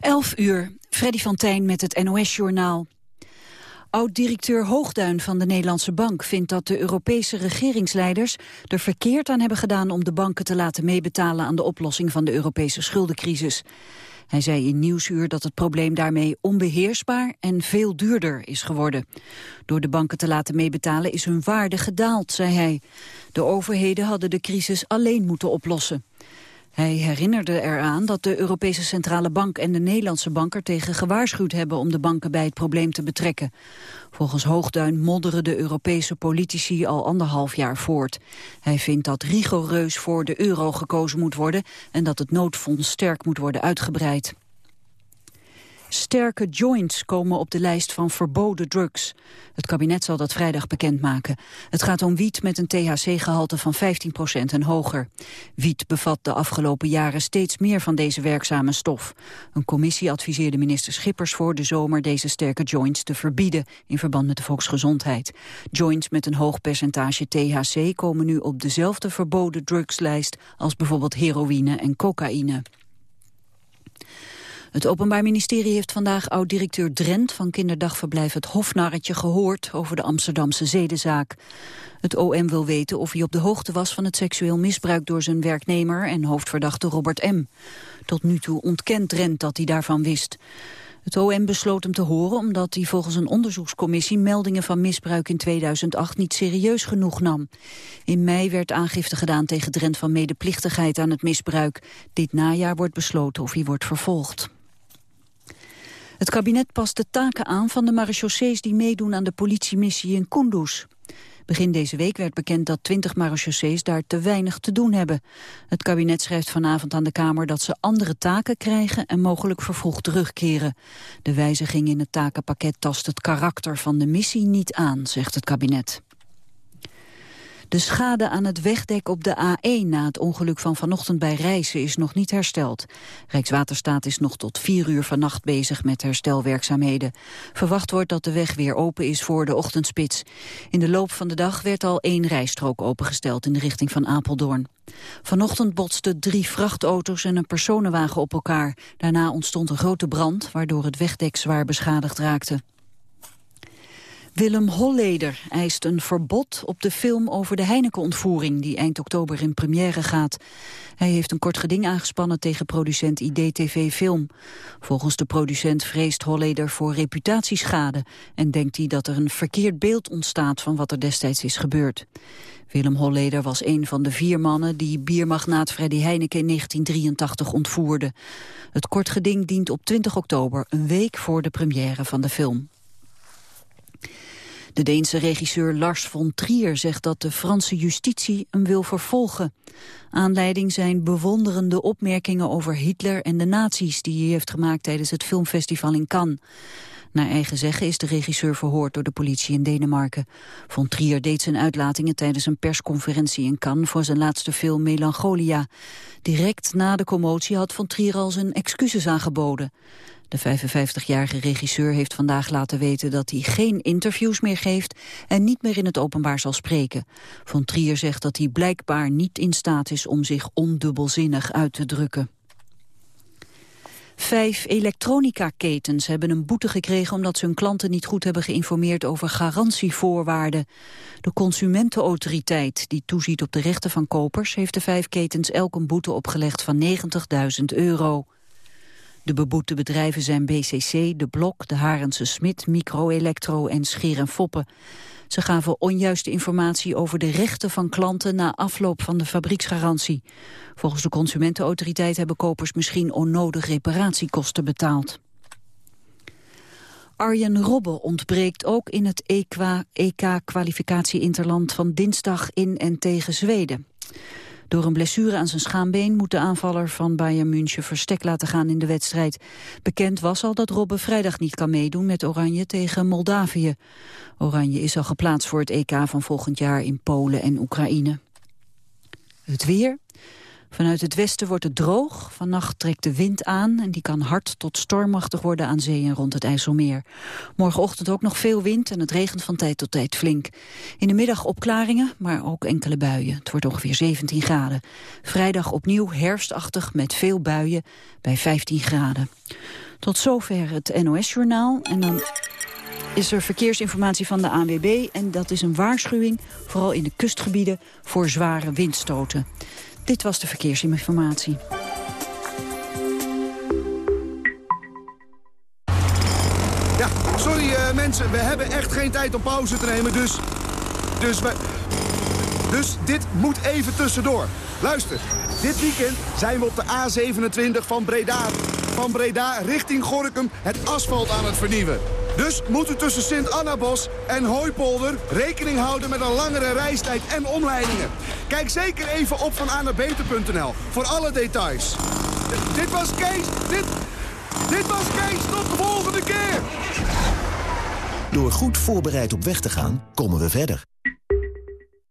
11 uur, Freddy van Tijn met het NOS-journaal. Oud-directeur Hoogduin van de Nederlandse Bank vindt dat de Europese regeringsleiders er verkeerd aan hebben gedaan om de banken te laten meebetalen aan de oplossing van de Europese schuldencrisis. Hij zei in Nieuwsuur dat het probleem daarmee onbeheersbaar en veel duurder is geworden. Door de banken te laten meebetalen is hun waarde gedaald, zei hij. De overheden hadden de crisis alleen moeten oplossen. Hij herinnerde eraan dat de Europese Centrale Bank en de Nederlandse Bank er tegen gewaarschuwd hebben om de banken bij het probleem te betrekken. Volgens Hoogduin modderen de Europese politici al anderhalf jaar voort. Hij vindt dat rigoureus voor de euro gekozen moet worden en dat het noodfonds sterk moet worden uitgebreid. Sterke joints komen op de lijst van verboden drugs. Het kabinet zal dat vrijdag bekendmaken. Het gaat om wiet met een THC-gehalte van 15% en hoger. Wiet bevat de afgelopen jaren steeds meer van deze werkzame stof. Een commissie adviseerde minister Schippers voor de zomer deze sterke joints te verbieden in verband met de volksgezondheid. Joints met een hoog percentage THC komen nu op dezelfde verboden drugslijst als bijvoorbeeld heroïne en cocaïne. Het Openbaar Ministerie heeft vandaag oud-directeur Drent van kinderdagverblijf Het Hofnarretje gehoord over de Amsterdamse zedenzaak. Het OM wil weten of hij op de hoogte was van het seksueel misbruik door zijn werknemer en hoofdverdachte Robert M. Tot nu toe ontkent Drent dat hij daarvan wist. Het OM besloot hem te horen omdat hij volgens een onderzoekscommissie meldingen van misbruik in 2008 niet serieus genoeg nam. In mei werd aangifte gedaan tegen Drent van medeplichtigheid aan het misbruik. Dit najaar wordt besloten of hij wordt vervolgd. Het kabinet past de taken aan van de marechaussees die meedoen aan de politiemissie in Kunduz. Begin deze week werd bekend dat 20 marechaussees daar te weinig te doen hebben. Het kabinet schrijft vanavond aan de Kamer dat ze andere taken krijgen en mogelijk vervroegd terugkeren. De wijziging in het takenpakket tast het karakter van de missie niet aan, zegt het kabinet. De schade aan het wegdek op de A1 na het ongeluk van vanochtend bij Rijssen is nog niet hersteld. Rijkswaterstaat is nog tot vier uur vannacht bezig met herstelwerkzaamheden. Verwacht wordt dat de weg weer open is voor de ochtendspits. In de loop van de dag werd al één rijstrook opengesteld in de richting van Apeldoorn. Vanochtend botsten drie vrachtauto's en een personenwagen op elkaar. Daarna ontstond een grote brand, waardoor het wegdek zwaar beschadigd raakte. Willem Holleder eist een verbod op de film over de Heineken-ontvoering... die eind oktober in première gaat. Hij heeft een kort geding aangespannen tegen producent IDTV Film. Volgens de producent vreest Holleder voor reputatieschade... en denkt hij dat er een verkeerd beeld ontstaat van wat er destijds is gebeurd. Willem Holleder was een van de vier mannen die biermagnaat Freddy Heineken in 1983 ontvoerde. Het kort geding dient op 20 oktober, een week voor de première van de film. De Deense regisseur Lars von Trier zegt dat de Franse justitie hem wil vervolgen. Aanleiding zijn bewonderende opmerkingen over Hitler en de nazi's... die hij heeft gemaakt tijdens het filmfestival in Cannes. Naar eigen zeggen is de regisseur verhoord door de politie in Denemarken. Von Trier deed zijn uitlatingen tijdens een persconferentie in Cannes... voor zijn laatste film Melancholia. Direct na de commotie had Von Trier al zijn excuses aangeboden. De 55-jarige regisseur heeft vandaag laten weten dat hij geen interviews meer geeft en niet meer in het openbaar zal spreken. Von Trier zegt dat hij blijkbaar niet in staat is om zich ondubbelzinnig uit te drukken. Vijf elektronica-ketens hebben een boete gekregen omdat ze hun klanten niet goed hebben geïnformeerd over garantievoorwaarden. De Consumentenautoriteit, die toeziet op de rechten van kopers, heeft de vijf ketens elk een boete opgelegd van 90.000 euro. De beboete bedrijven zijn BCC, De Blok, De Harense Smit, Microelectro en Scheer en Foppen. Ze gaven onjuiste informatie over de rechten van klanten na afloop van de fabrieksgarantie. Volgens de Consumentenautoriteit hebben kopers misschien onnodig reparatiekosten betaald. Arjen Robben ontbreekt ook in het EK-kwalificatie-interland van dinsdag in en tegen Zweden. Door een blessure aan zijn schaambeen moet de aanvaller van Bayern München verstek laten gaan in de wedstrijd. Bekend was al dat Robben vrijdag niet kan meedoen met Oranje tegen Moldavië. Oranje is al geplaatst voor het EK van volgend jaar in Polen en Oekraïne. Het weer. Vanuit het westen wordt het droog. Vannacht trekt de wind aan en die kan hard tot stormachtig worden aan zee en rond het IJsselmeer. Morgenochtend ook nog veel wind en het regent van tijd tot tijd flink. In de middag opklaringen, maar ook enkele buien. Het wordt ongeveer 17 graden. Vrijdag opnieuw herfstachtig met veel buien bij 15 graden. Tot zover het NOS-journaal en dan is er verkeersinformatie van de ANWB en dat is een waarschuwing, vooral in de kustgebieden, voor zware windstoten. Dit was de verkeersinformatie. Ja, sorry uh, mensen, we hebben echt geen tijd om pauze te nemen, dus... Dus we... Dus dit moet even tussendoor. Luister, dit weekend zijn we op de A27 van Breda. Van Breda richting Gorkum het asfalt aan het vernieuwen. Dus moet u tussen Sint-Annabos en Hooipolder rekening houden met een langere reistijd en omleidingen. Kijk zeker even op van beter.nl voor alle details. dit was Kees, dit, dit was Kees, tot de volgende keer! Door goed voorbereid op weg te gaan, komen we verder.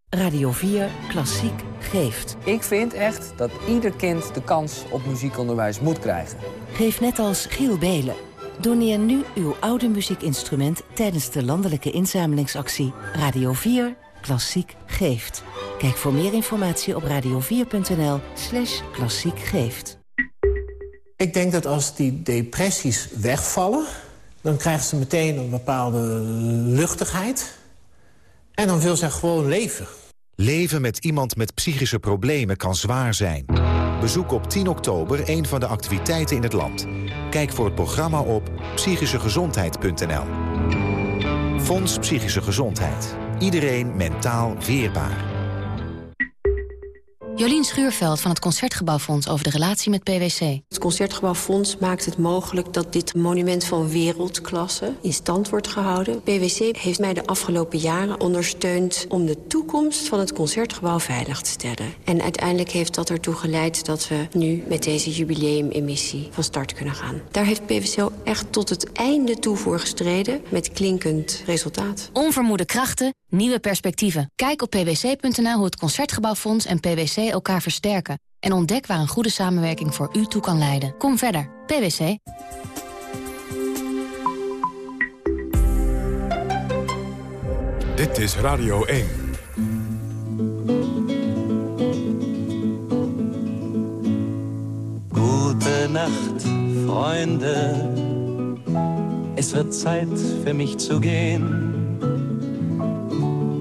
Radio 4 Klassiek geeft. Ik vind echt dat ieder kind de kans op muziekonderwijs moet krijgen. Geef net als Giel Belen Doneer nu uw oude muziekinstrument tijdens de landelijke inzamelingsactie Radio 4 Klassiek Geeft. Kijk voor meer informatie op radio4.nl slash klassiek geeft. Ik denk dat als die depressies wegvallen... dan krijgen ze meteen een bepaalde luchtigheid. En dan wil ze gewoon leven. Leven met iemand met psychische problemen kan zwaar zijn. Bezoek op 10 oktober een van de activiteiten in het land. Kijk voor het programma op psychischegezondheid.nl. Fonds Psychische Gezondheid. Iedereen mentaal weerbaar. Jolien Schuurveld van het Concertgebouwfonds over de relatie met PwC. Het Concertgebouwfonds maakt het mogelijk dat dit monument van wereldklasse in stand wordt gehouden. PwC heeft mij de afgelopen jaren ondersteund om de toekomst van het Concertgebouw veilig te stellen. En uiteindelijk heeft dat ertoe geleid dat we nu met deze jubileumemissie van start kunnen gaan. Daar heeft PwC echt tot het einde toe voor gestreden met klinkend resultaat. Onvermoede krachten, nieuwe perspectieven. Kijk op pwc.nl hoe het Concertgebouwfonds en PwC elkaar versterken. En ontdek waar een goede samenwerking voor u toe kan leiden. Kom verder. PwC. Dit is Radio 1. Gute Nacht, Freunde. Es wird Zeit für mich zu gehen.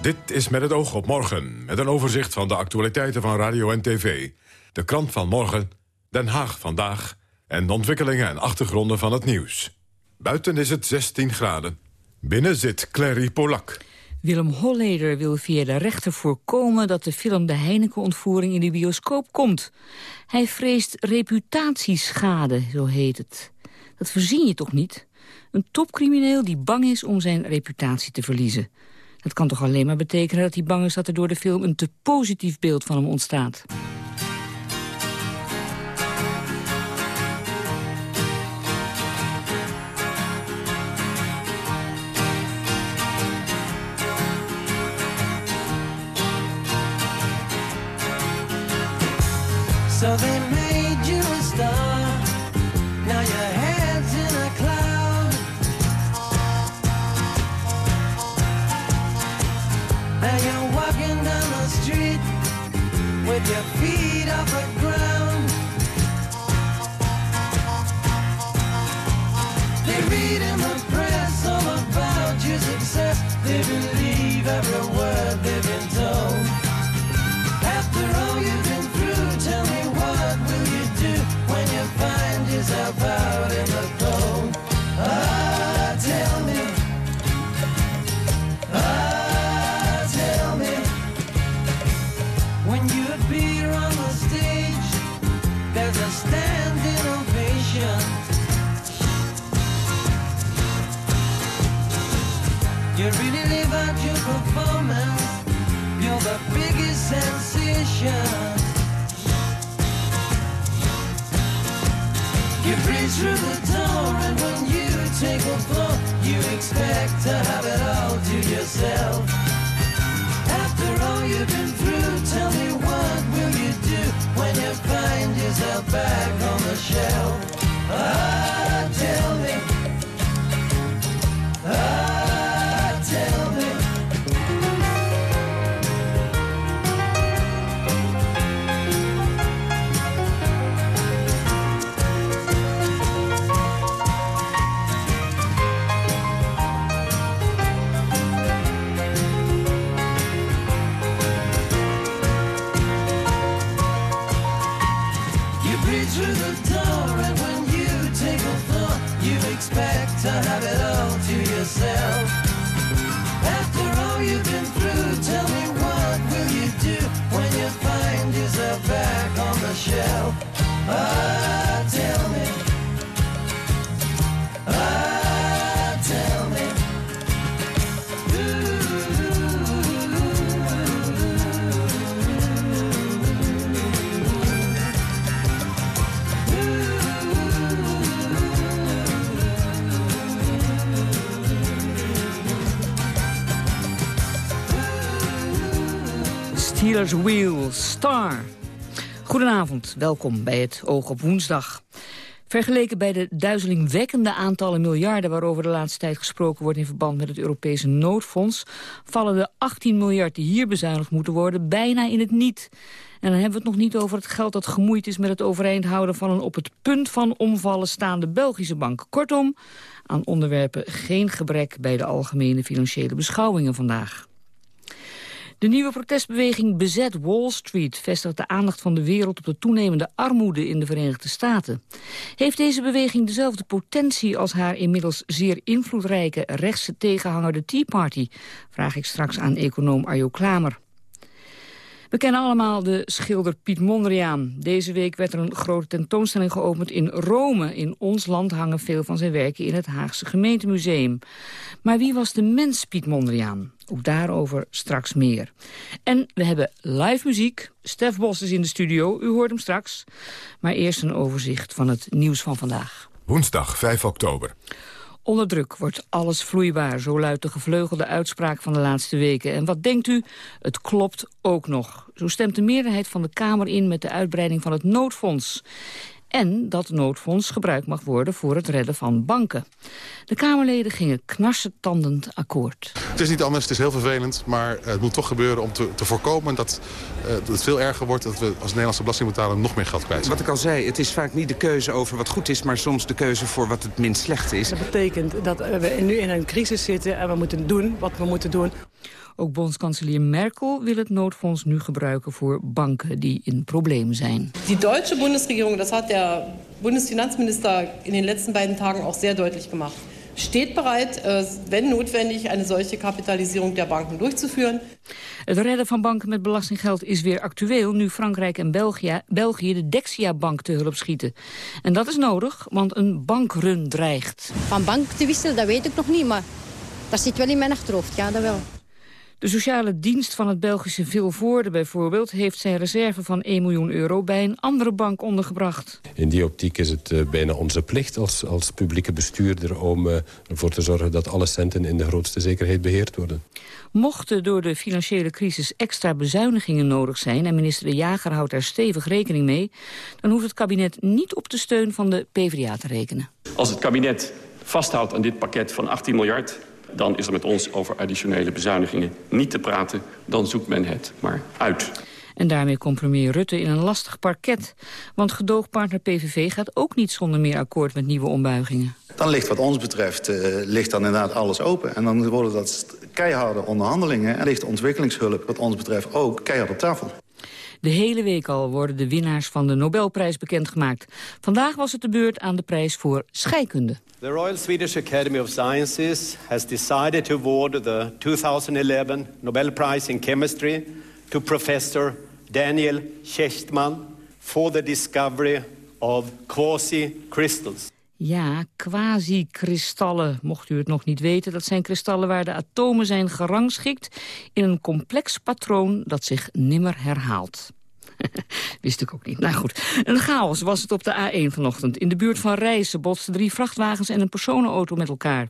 Dit is met het oog op morgen, met een overzicht van de actualiteiten van radio en tv. De krant van morgen, Den Haag vandaag en de ontwikkelingen en achtergronden van het nieuws. Buiten is het 16 graden. Binnen zit Clary Polak. Willem Holleder wil via de rechter voorkomen dat de film De Heineken-ontvoering in de bioscoop komt. Hij vreest reputatieschade, zo heet het. Dat verzin je toch niet? Een topcrimineel die bang is om zijn reputatie te verliezen. Dat kan toch alleen maar betekenen dat hij bang is dat er door de film een te positief beeld van hem ontstaat. Your feet off the ground. They read in the press all about your success. They believe Steelers Wheel, Star. Goedenavond, welkom bij het Oog op Woensdag. Vergeleken bij de duizelingwekkende aantallen miljarden... waarover de laatste tijd gesproken wordt in verband met het Europese noodfonds... vallen de 18 miljard die hier bezuinigd moeten worden bijna in het niet. En dan hebben we het nog niet over het geld dat gemoeid is... met het overeind houden van een op het punt van omvallen staande Belgische bank. Kortom, aan onderwerpen geen gebrek bij de algemene financiële beschouwingen vandaag. De nieuwe protestbeweging Bezet Wall Street vestigt de aandacht van de wereld op de toenemende armoede in de Verenigde Staten. Heeft deze beweging dezelfde potentie als haar inmiddels zeer invloedrijke rechtse tegenhanger de Tea Party? Vraag ik straks aan econoom Arjo Klamer. We kennen allemaal de schilder Piet Mondriaan. Deze week werd er een grote tentoonstelling geopend in Rome. In ons land hangen veel van zijn werken in het Haagse gemeentemuseum. Maar wie was de mens Piet Mondriaan? Ook daarover straks meer. En we hebben live muziek. Stef Bos is in de studio, u hoort hem straks. Maar eerst een overzicht van het nieuws van vandaag. Woensdag 5 oktober. Onder druk wordt alles vloeibaar, zo luidt de gevleugelde uitspraak van de laatste weken. En wat denkt u? Het klopt ook nog. Zo stemt de meerderheid van de Kamer in met de uitbreiding van het noodfonds. En dat noodfonds gebruikt mag worden voor het redden van banken. De Kamerleden gingen knarsetandend akkoord. Het is niet anders, het is heel vervelend, maar het moet toch gebeuren om te, te voorkomen dat, uh, dat het veel erger wordt... dat we als Nederlandse belastingbetaler nog meer geld kwijt zijn. Wat ik al zei, het is vaak niet de keuze over wat goed is... maar soms de keuze voor wat het minst slecht is. Dat betekent dat we nu in een crisis zitten en we moeten doen wat we moeten doen. Ook bondskanselier Merkel wil het noodfonds nu gebruiken voor banken die in problemen zijn. Die Duitse Bundesregierung, dat had der Bundesfinanzminister in den letzten beiden Tagen auch sehr deutlich gemacht, steht bereit, wenn notwendig, eine solche Kapitalisierung der Banken durchzuführen. Het redden van banken met belastinggeld is weer actueel... nu Frankrijk en België, België de Dexia-bank te hulp schieten. En dat is nodig, want een bankrun dreigt. Van bank te wisselen, dat weet ik nog niet, maar dat zit wel in mijn achterhoofd, ja, dat wel. De sociale dienst van het Belgische Vilvoorde bijvoorbeeld... heeft zijn reserve van 1 miljoen euro bij een andere bank ondergebracht. In die optiek is het uh, bijna onze plicht als, als publieke bestuurder... om uh, ervoor te zorgen dat alle centen in de grootste zekerheid beheerd worden. Mochten door de financiële crisis extra bezuinigingen nodig zijn... en minister De Jager houdt daar stevig rekening mee... dan hoeft het kabinet niet op de steun van de PvdA te rekenen. Als het kabinet vasthoudt aan dit pakket van 18 miljard dan is er met ons over additionele bezuinigingen niet te praten. Dan zoekt men het maar uit. En daarmee komt premier Rutte in een lastig parket. Want gedoogpartner PVV gaat ook niet zonder meer akkoord met nieuwe ombuigingen. Dan ligt wat ons betreft uh, ligt dan inderdaad alles open. En dan worden dat keiharde onderhandelingen. En ligt ontwikkelingshulp wat ons betreft ook keihard op tafel. De hele week al worden de winnaars van de Nobelprijs bekendgemaakt. Vandaag was het de beurt aan de prijs voor scheikunde. The Royal Swedish Academy of Sciences has decided to award the 2011 Nobel Prize in Chemistry to Professor Daniel Schechtman for the discovery of quasi-crystals. Ja, quasi-kristallen, mocht u het nog niet weten. Dat zijn kristallen waar de atomen zijn gerangschikt... in een complex patroon dat zich nimmer herhaalt. Wist ik ook niet. Nou goed, een chaos was het op de A1 vanochtend. In de buurt van Rijssen botsten drie vrachtwagens en een personenauto met elkaar.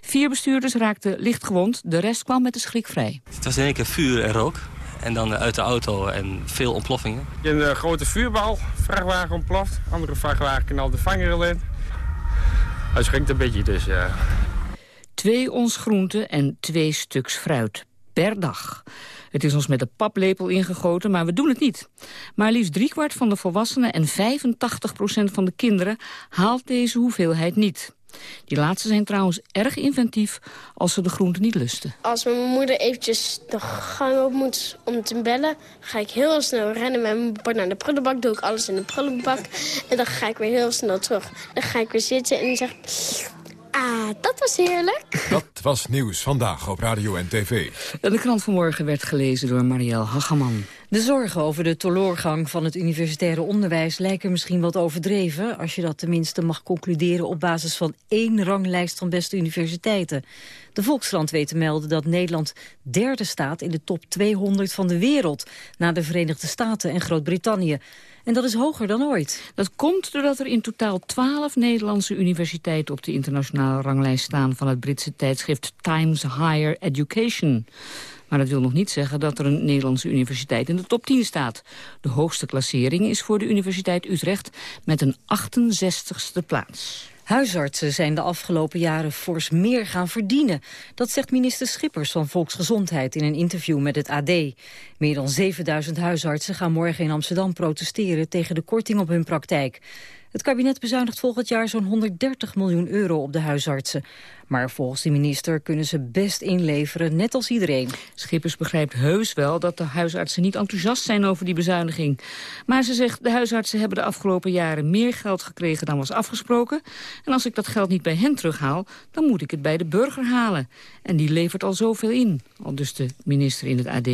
Vier bestuurders raakten licht gewond, de rest kwam met de schrik vrij. Het was in één keer vuur en rook. En dan uit de auto en veel ontploffingen. Een uh, grote vuurbal, vrachtwagen ontploft. Andere vrachtwagen knalde de vangrail in. Hij schrikt een beetje dus, ja. Twee ons groenten en twee stuks fruit per dag. Het is ons met de paplepel ingegoten, maar we doen het niet. Maar liefst driekwart van de volwassenen en 85% van de kinderen haalt deze hoeveelheid niet. Die laatste zijn trouwens erg inventief als ze de groenten niet lusten. Als mijn moeder eventjes de gang op moet om te bellen... ga ik heel snel rennen met mijn bord naar de prullenbak. Doe ik alles in de prullenbak. En dan ga ik weer heel snel terug. Dan ga ik weer zitten en zeg Ah, dat was heerlijk. Dat was nieuws vandaag op Radio en TV. De krant vanmorgen werd gelezen door Marielle Hageman. De zorgen over de toloorgang van het universitaire onderwijs lijken misschien wat overdreven... als je dat tenminste mag concluderen op basis van één ranglijst van beste universiteiten. De Volkskrant weet te melden dat Nederland derde staat in de top 200 van de wereld... na de Verenigde Staten en Groot-Brittannië. En dat is hoger dan ooit. Dat komt doordat er in totaal twaalf Nederlandse universiteiten op de internationale ranglijst staan van het Britse tijdschrift Times Higher Education. Maar dat wil nog niet zeggen dat er een Nederlandse universiteit in de top 10 staat. De hoogste klassering is voor de Universiteit Utrecht met een 68ste plaats. Huisartsen zijn de afgelopen jaren fors meer gaan verdienen. Dat zegt minister Schippers van Volksgezondheid in een interview met het AD. Meer dan 7000 huisartsen gaan morgen in Amsterdam protesteren tegen de korting op hun praktijk. Het kabinet bezuinigt volgend jaar zo'n 130 miljoen euro op de huisartsen. Maar volgens de minister kunnen ze best inleveren, net als iedereen. Schippers begrijpt heus wel dat de huisartsen niet enthousiast zijn over die bezuiniging. Maar ze zegt, de huisartsen hebben de afgelopen jaren meer geld gekregen dan was afgesproken. En als ik dat geld niet bij hen terughaal, dan moet ik het bij de burger halen. En die levert al zoveel in, al dus de minister in het AD.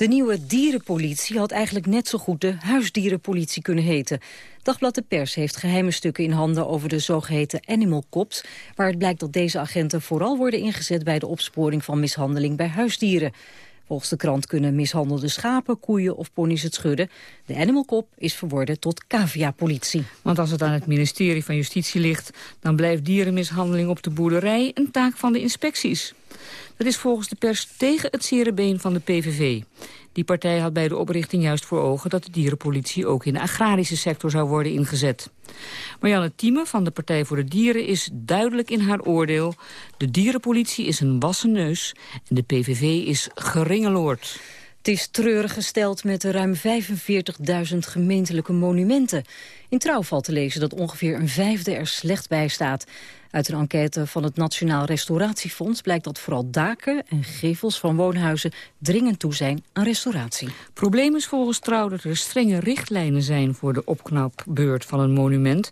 De nieuwe dierenpolitie had eigenlijk net zo goed de huisdierenpolitie kunnen heten. Dagblad de Pers heeft geheime stukken in handen over de zogeheten animal cops... het blijkt dat deze agenten vooral worden ingezet bij de opsporing van mishandeling bij huisdieren. Volgens de krant kunnen mishandelde schapen, koeien of ponies het schudden. De Animal Cop is verworden tot cavia-politie. Want als het aan het ministerie van Justitie ligt... dan blijft dierenmishandeling op de boerderij een taak van de inspecties. Dat is volgens de pers tegen het zere been van de PVV. Die partij had bij de oprichting juist voor ogen dat de dierenpolitie ook in de agrarische sector zou worden ingezet. Marianne Thieme van de Partij voor de Dieren is duidelijk in haar oordeel. De dierenpolitie is een wassen neus en de PVV is geringeloord. Het is treurig gesteld met de ruim 45.000 gemeentelijke monumenten. In Trouw valt te lezen dat ongeveer een vijfde er slecht bij staat. Uit een enquête van het Nationaal Restauratiefonds blijkt dat vooral daken en gevels van woonhuizen dringend toe zijn aan restauratie. Probleem is volgens Trouw dat er strenge richtlijnen zijn voor de opknapbeurt van een monument.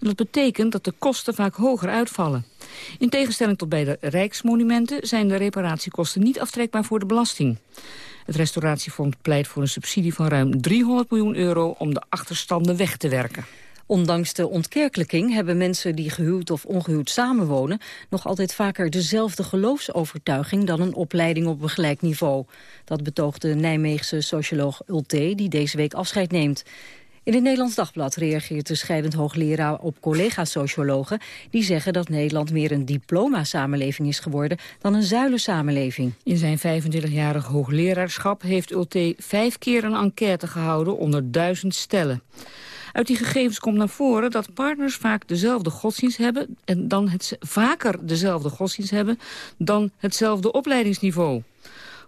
En dat betekent dat de kosten vaak hoger uitvallen. In tegenstelling tot bij de rijksmonumenten zijn de reparatiekosten niet aftrekbaar voor de belasting. Het restauratiefonds pleit voor een subsidie van ruim 300 miljoen euro om de achterstanden weg te werken. Ondanks de ontkerkelijking hebben mensen die gehuwd of ongehuwd samenwonen... nog altijd vaker dezelfde geloofsovertuiging dan een opleiding op een gelijk niveau. Dat betoogt de Nijmeegse socioloog Ulte, die deze week afscheid neemt. In het Nederlands Dagblad reageert de scheidend hoogleraar op collega-sociologen... die zeggen dat Nederland meer een diploma-samenleving is geworden dan een zuilensamenleving. In zijn 25-jarig hoogleraarschap heeft Ulte vijf keer een enquête gehouden onder duizend stellen. Uit die gegevens komt naar voren dat partners vaak dezelfde godsdienst hebben... en dan het, vaker dezelfde godsdienst hebben dan hetzelfde opleidingsniveau.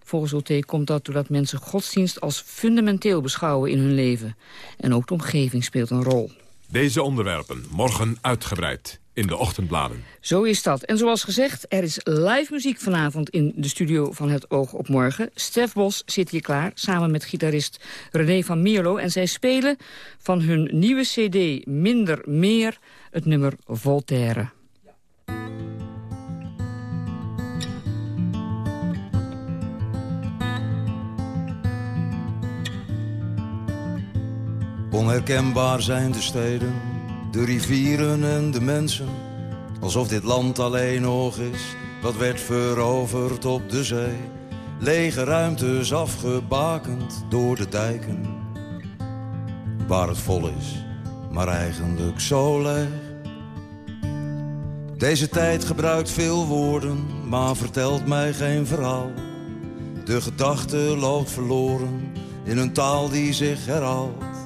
Volgens OT komt dat doordat mensen godsdienst als fundamenteel beschouwen in hun leven. En ook de omgeving speelt een rol. Deze onderwerpen morgen uitgebreid in de ochtendbladen. Zo is dat. En zoals gezegd, er is live muziek vanavond in de studio van Het Oog op Morgen. Stef Bos zit hier klaar, samen met gitarist René van Mierlo. En zij spelen van hun nieuwe cd Minder Meer het nummer Voltaire. Onherkenbaar zijn de steden De rivieren en de mensen, alsof dit land alleen nog is wat werd veroverd op de zee. Lege ruimtes afgebakend door de dijken. Waar het vol is, maar eigenlijk zo leeg. Deze tijd gebruikt veel woorden, maar vertelt mij geen verhaal. De gedachte loopt verloren in een taal die zich herhaalt.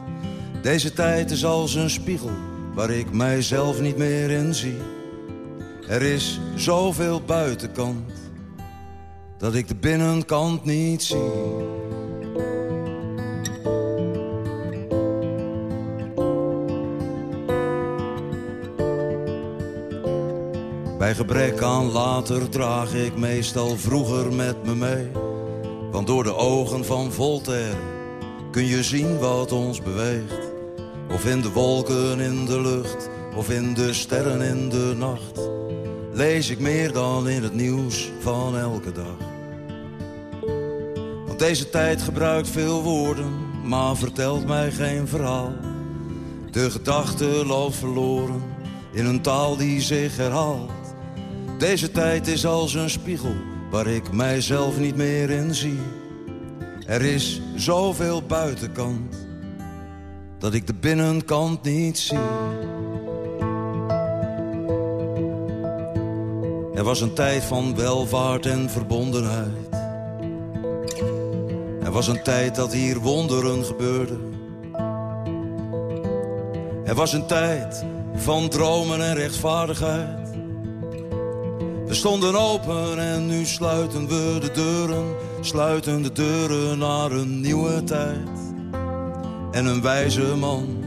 Deze tijd is als een spiegel waar ik mijzelf niet meer in zie. Er is zoveel buitenkant dat ik de binnenkant niet zie. Bij gebrek aan later draag ik meestal vroeger met me mee. Want door de ogen van Voltaire kun je zien wat ons beweegt. Of in de wolken in de lucht, of in de sterren in de nacht. Lees ik meer dan in het nieuws van elke dag. Want deze tijd gebruikt veel woorden, maar vertelt mij geen verhaal. De gedachte loopt verloren in een taal die zich herhaalt. Deze tijd is als een spiegel waar ik mijzelf niet meer in zie. Er is zoveel buitenkant dat ik de binnenkant niet zie. Er was een tijd van welvaart en verbondenheid. Er was een tijd dat hier wonderen gebeurden. Er was een tijd van dromen en rechtvaardigheid. We stonden open en nu sluiten we de deuren. Sluiten de deuren naar een nieuwe tijd. En een wijze man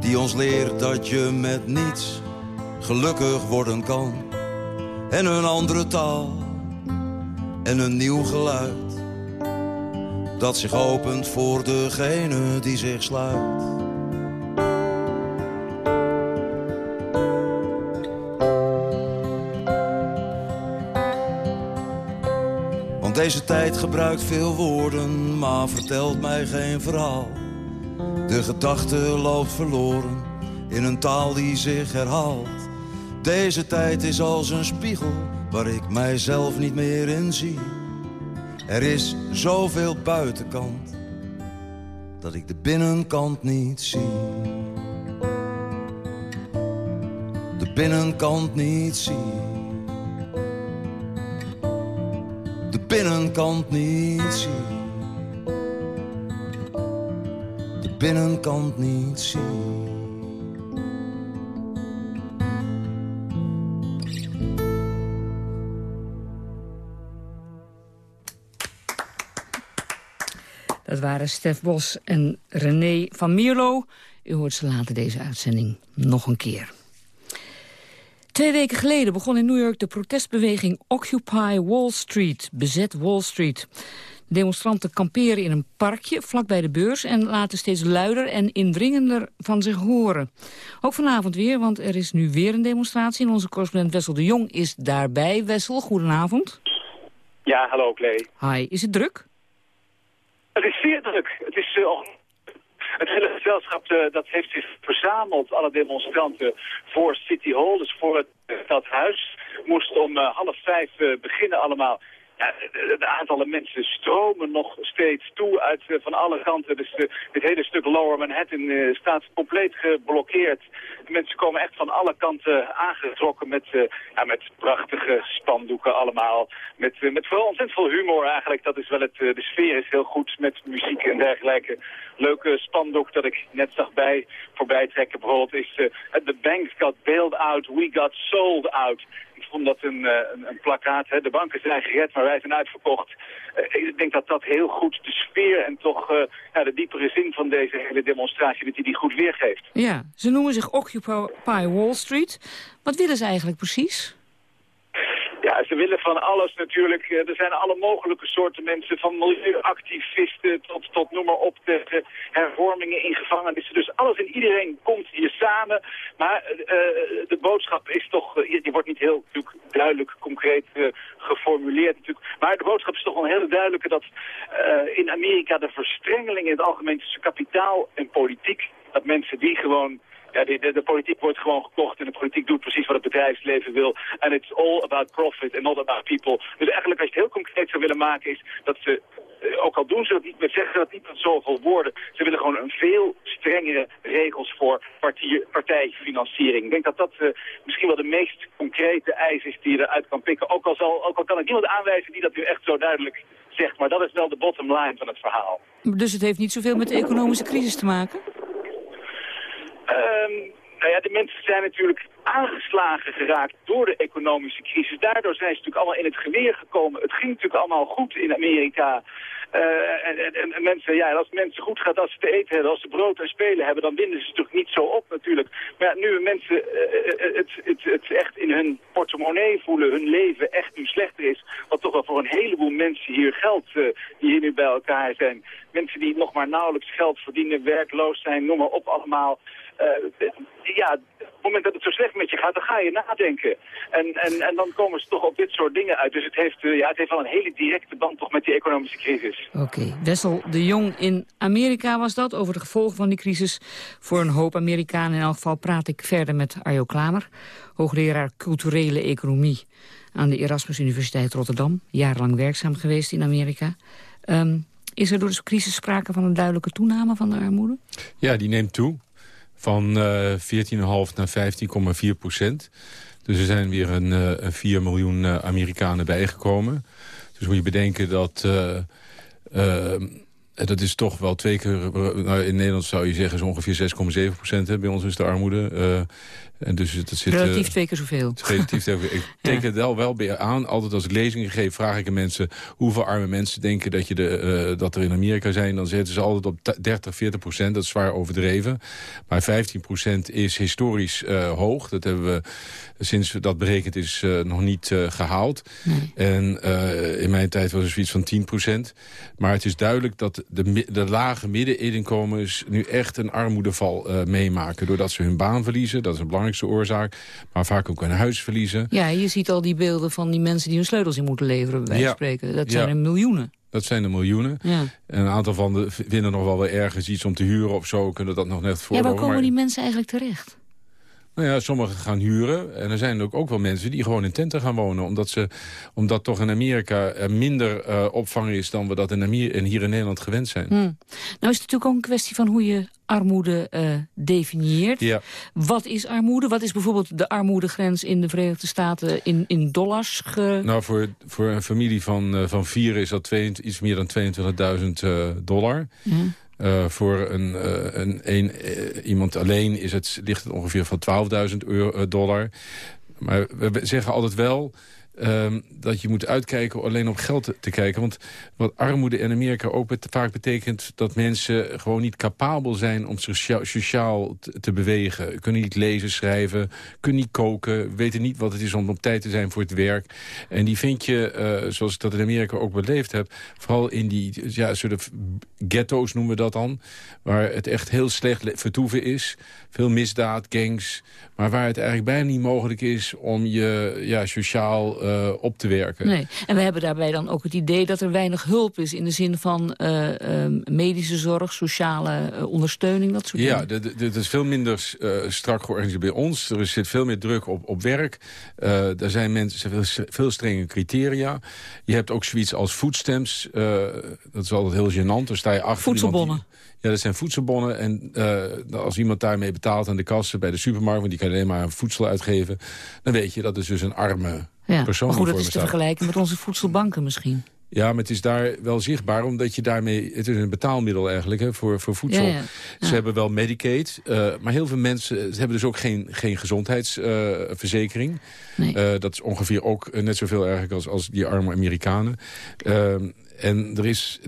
die ons leert dat je met niets gelukkig worden kan. En een andere taal en een nieuw geluid dat zich opent voor degene die zich sluit. Deze tijd gebruikt veel woorden, maar vertelt mij geen verhaal. De gedachte loopt verloren in een taal die zich herhaalt. Deze tijd is als een spiegel waar ik mijzelf niet meer in zie. Er is zoveel buitenkant dat ik de binnenkant niet zie. De binnenkant niet zie. De binnenkant niet zie. De binnenkant niet zie. Dat waren Stef Bos en René van Mierlo. U hoort ze later deze uitzending nog een keer. Twee weken geleden begon in New York de protestbeweging Occupy Wall Street. Bezet Wall Street. De demonstranten kamperen in een parkje vlakbij de beurs... en laten steeds luider en indringender van zich horen. Ook vanavond weer, want er is nu weer een demonstratie... en onze correspondent Wessel de Jong is daarbij. Wessel, goedenavond. Ja, hallo Clay. Hi, is het druk? Het is zeer druk. Het is uh, het hele gezelschap uh, dat heeft zich verzameld, alle demonstranten, voor City Hall, dus voor het uh, stadhuis. Moest om half vijf beginnen allemaal. De, aantallen mensen stromen nog steeds toe uit van alle kanten. Dus dit hele stuk Lower Manhattan staat compleet geblokkeerd. Mensen komen echt van alle kanten aangetrokken met, ja, met prachtige spandoeken allemaal. Met, met vooral ontzettend veel humor eigenlijk. Dat is wel het, de sfeer is heel goed met muziek en dergelijke. Leuke spandoek dat ik net zag bij voorbij trekken bijvoorbeeld is... The banks got bailed out, we got sold out. Ik vond dat een, een, een plakkaat. Hè. De banken zijn gered, maar wij zijn uitverkocht. Uh, ik denk dat dat heel goed de sfeer en toch uh, ja, de diepere zin van deze hele demonstratie, dat die die goed weergeeft. Ja, ze noemen zich Occupy Wall Street. Wat willen ze eigenlijk precies? Ja, ze willen van alles natuurlijk. Er zijn alle mogelijke soorten mensen, van milieuactivisten tot, tot noem maar op, de hervormingen in gevangenissen. Dus alles en iedereen komt hier samen. Maar de boodschap is toch, die wordt niet heel natuurlijk, duidelijk, concreet geformuleerd natuurlijk. Maar de boodschap is toch een hele duidelijke dat in Amerika de verstrengeling in het algemeen tussen kapitaal en politiek, dat mensen die gewoon ja, de, de, politiek wordt gewoon gekocht en de politiek doet precies wat het bedrijfsleven wil. En it's all about profit and not about people. Dus eigenlijk als je het heel concreet zou willen maken is dat ze eh, ook al doen ze dat niet met zeggen dat niet met zoveel woorden. Ze willen gewoon een veel strengere regels voor partij, partijfinanciering. Ik denk dat dat eh, misschien wel de meest concrete eis is die je eruit kan pikken. Ook al, zal, ook al kan ik niemand aanwijzen die dat nu echt zo duidelijk zegt. Maar dat is wel de bottom line van het verhaal. Dus het heeft niet zoveel met de economische crisis te maken? Ehm, nou ja, de mensen zijn natuurlijk aangeslagen geraakt door de economische crisis. Daardoor zijn ze natuurlijk allemaal in het geweer gekomen. Het ging natuurlijk allemaal goed in Amerika. Uh, en, en, en, mensen, ja, als mensen goed gaat, als ze te eten hebben, als ze brood en spelen hebben, dan winden ze natuurlijk niet zo op natuurlijk. Maar ja, nu mensen uh, het, het, het echt in hun portemonnee voelen, hun leven echt nu slechter is, wat toch wel voor een heleboel mensen hier geld, die hier nu bij elkaar zijn. Mensen die nog maar nauwelijks geld verdienen, werkloos zijn, noem maar op allemaal. Ja, op het moment dat het zo slecht met je gaat, dan ga je nadenken. En, en, en dan komen ze toch op dit soort dingen uit. Dus het heeft, ja, het heeft wel een hele directe band toch met die economische crisis. Oké, Wessel de Jong in Amerika was dat, over de gevolgen van die crisis. Voor een hoop Amerikanen in elk geval praat ik verder met Arjo Klamer... hoogleraar culturele economie aan de Erasmus Universiteit Rotterdam. Jarenlang werkzaam geweest in Amerika. Um, is er door de crisis sprake van een duidelijke toename van de armoede? Ja, die neemt toe. Van uh, 14,5 naar 15,4 procent. Dus er zijn weer een, uh, een 4 miljoen uh, Amerikanen bijgekomen. Dus moet je bedenken dat... dat is toch wel twee keer... Nou, in Nederland zou je zeggen is ongeveer 6,7 procent. Bij ons is de armoede. Uh, en dus dat zit, relatief twee keer zoveel. Relatief twee keer. Ik teken het wel, wel bij aan. Altijd als ik lezingen geef, vraag ik aan mensen... hoeveel arme mensen denken dat, je de, uh, dat er in Amerika zijn. Dan zetten ze altijd op 30, 40 procent. Dat is zwaar overdreven. Maar 15 procent is historisch hoog. Dat hebben we sinds dat berekend is nog niet gehaald. Nee. En in mijn tijd was het zoiets van 10 procent. Maar het is duidelijk dat de, de lage middeninkomens... nu echt een armoedeval meemaken. Doordat ze hun baan verliezen. Dat is een belangrijkste oorzaak. Maar vaak ook hun huis verliezen. Ja, je ziet al die beelden van die mensen die hun sleutels in moeten leveren. Bij ja. spreken. Dat zijn ja. er miljoenen. Dat zijn er miljoenen. Ja. En een aantal van de vinden nog wel weer ergens iets om te huren of zo. Kunnen dat nog net voor. Ja, waar komen maar... die mensen eigenlijk terecht? Nou ja, sommigen gaan huren. En er zijn ook, ook wel mensen die gewoon in tenten gaan wonen. Omdat, ze, omdat toch in Amerika minder uh, opvang is dan we dat in Amerika, en hier in Nederland gewend zijn. Hmm. Nou is het natuurlijk ook een kwestie van hoe je armoede uh, definieert. Ja. Wat is armoede? Wat is bijvoorbeeld de armoedegrens in de Verenigde Staten in, in dollars? Ge... Nou, voor, voor een familie van, uh, van vier is dat 22, iets meer dan 22.000 uh, dollar. Hmm. Uh, voor een, uh, een, uh, iemand alleen is het, ligt het ongeveer van 12.000 dollar. Maar we zeggen altijd wel... Um, dat je moet uitkijken alleen op geld te, kijken. Want wat armoede in Amerika ook vaak betekent... dat mensen gewoon niet capabel zijn om sociaal te, bewegen. Kunnen niet lezen, schrijven, kunnen niet koken... weten niet wat het is om op tijd te zijn voor het werk. En die vind je, uh, zoals ik dat in Amerika ook beleefd heb... vooral in die ja, soort ghetto's noemen we dat dan... waar het echt heel slecht vertoeven is. Veel misdaad, gangs... maar waar het eigenlijk bijna niet mogelijk is om je ja, sociaal uh, op te werken. Nee. En we hebben daarbij dan ook het idee dat er weinig hulp is... in de zin van uh, uh, medische zorg, sociale ondersteuning, dat soort ja, dingen. Ja, het is veel minder strak georganiseerd bij ons. Er zit veel meer druk op, op werk. er zijn mensen veel, veel strenge criteria. Je hebt ook zoiets als voedstamps. dat is altijd heel gênant. Dan sta je achter Voedselbonnen. Ja, dat zijn voedselbonnen. En uh, als iemand daarmee betaalt aan de kassen bij de supermarkt... want die kan alleen maar voedsel uitgeven... dan weet je dat is dus een arme ja, persoon maar goed, dat is te vergelijken met onze voedselbanken misschien. Ja, maar het is daar wel zichtbaar, omdat je daarmee... Het is een betaalmiddel eigenlijk hè, voor, voor voedsel. Ja, ja. Ze hebben wel Medicaid, uh, maar heel veel mensen ze hebben dus ook geen, geen gezondheidsverzekering. Uh, nee. uh, dat is ongeveer ook net zoveel eigenlijk als, als die arme Amerikanen. En er is,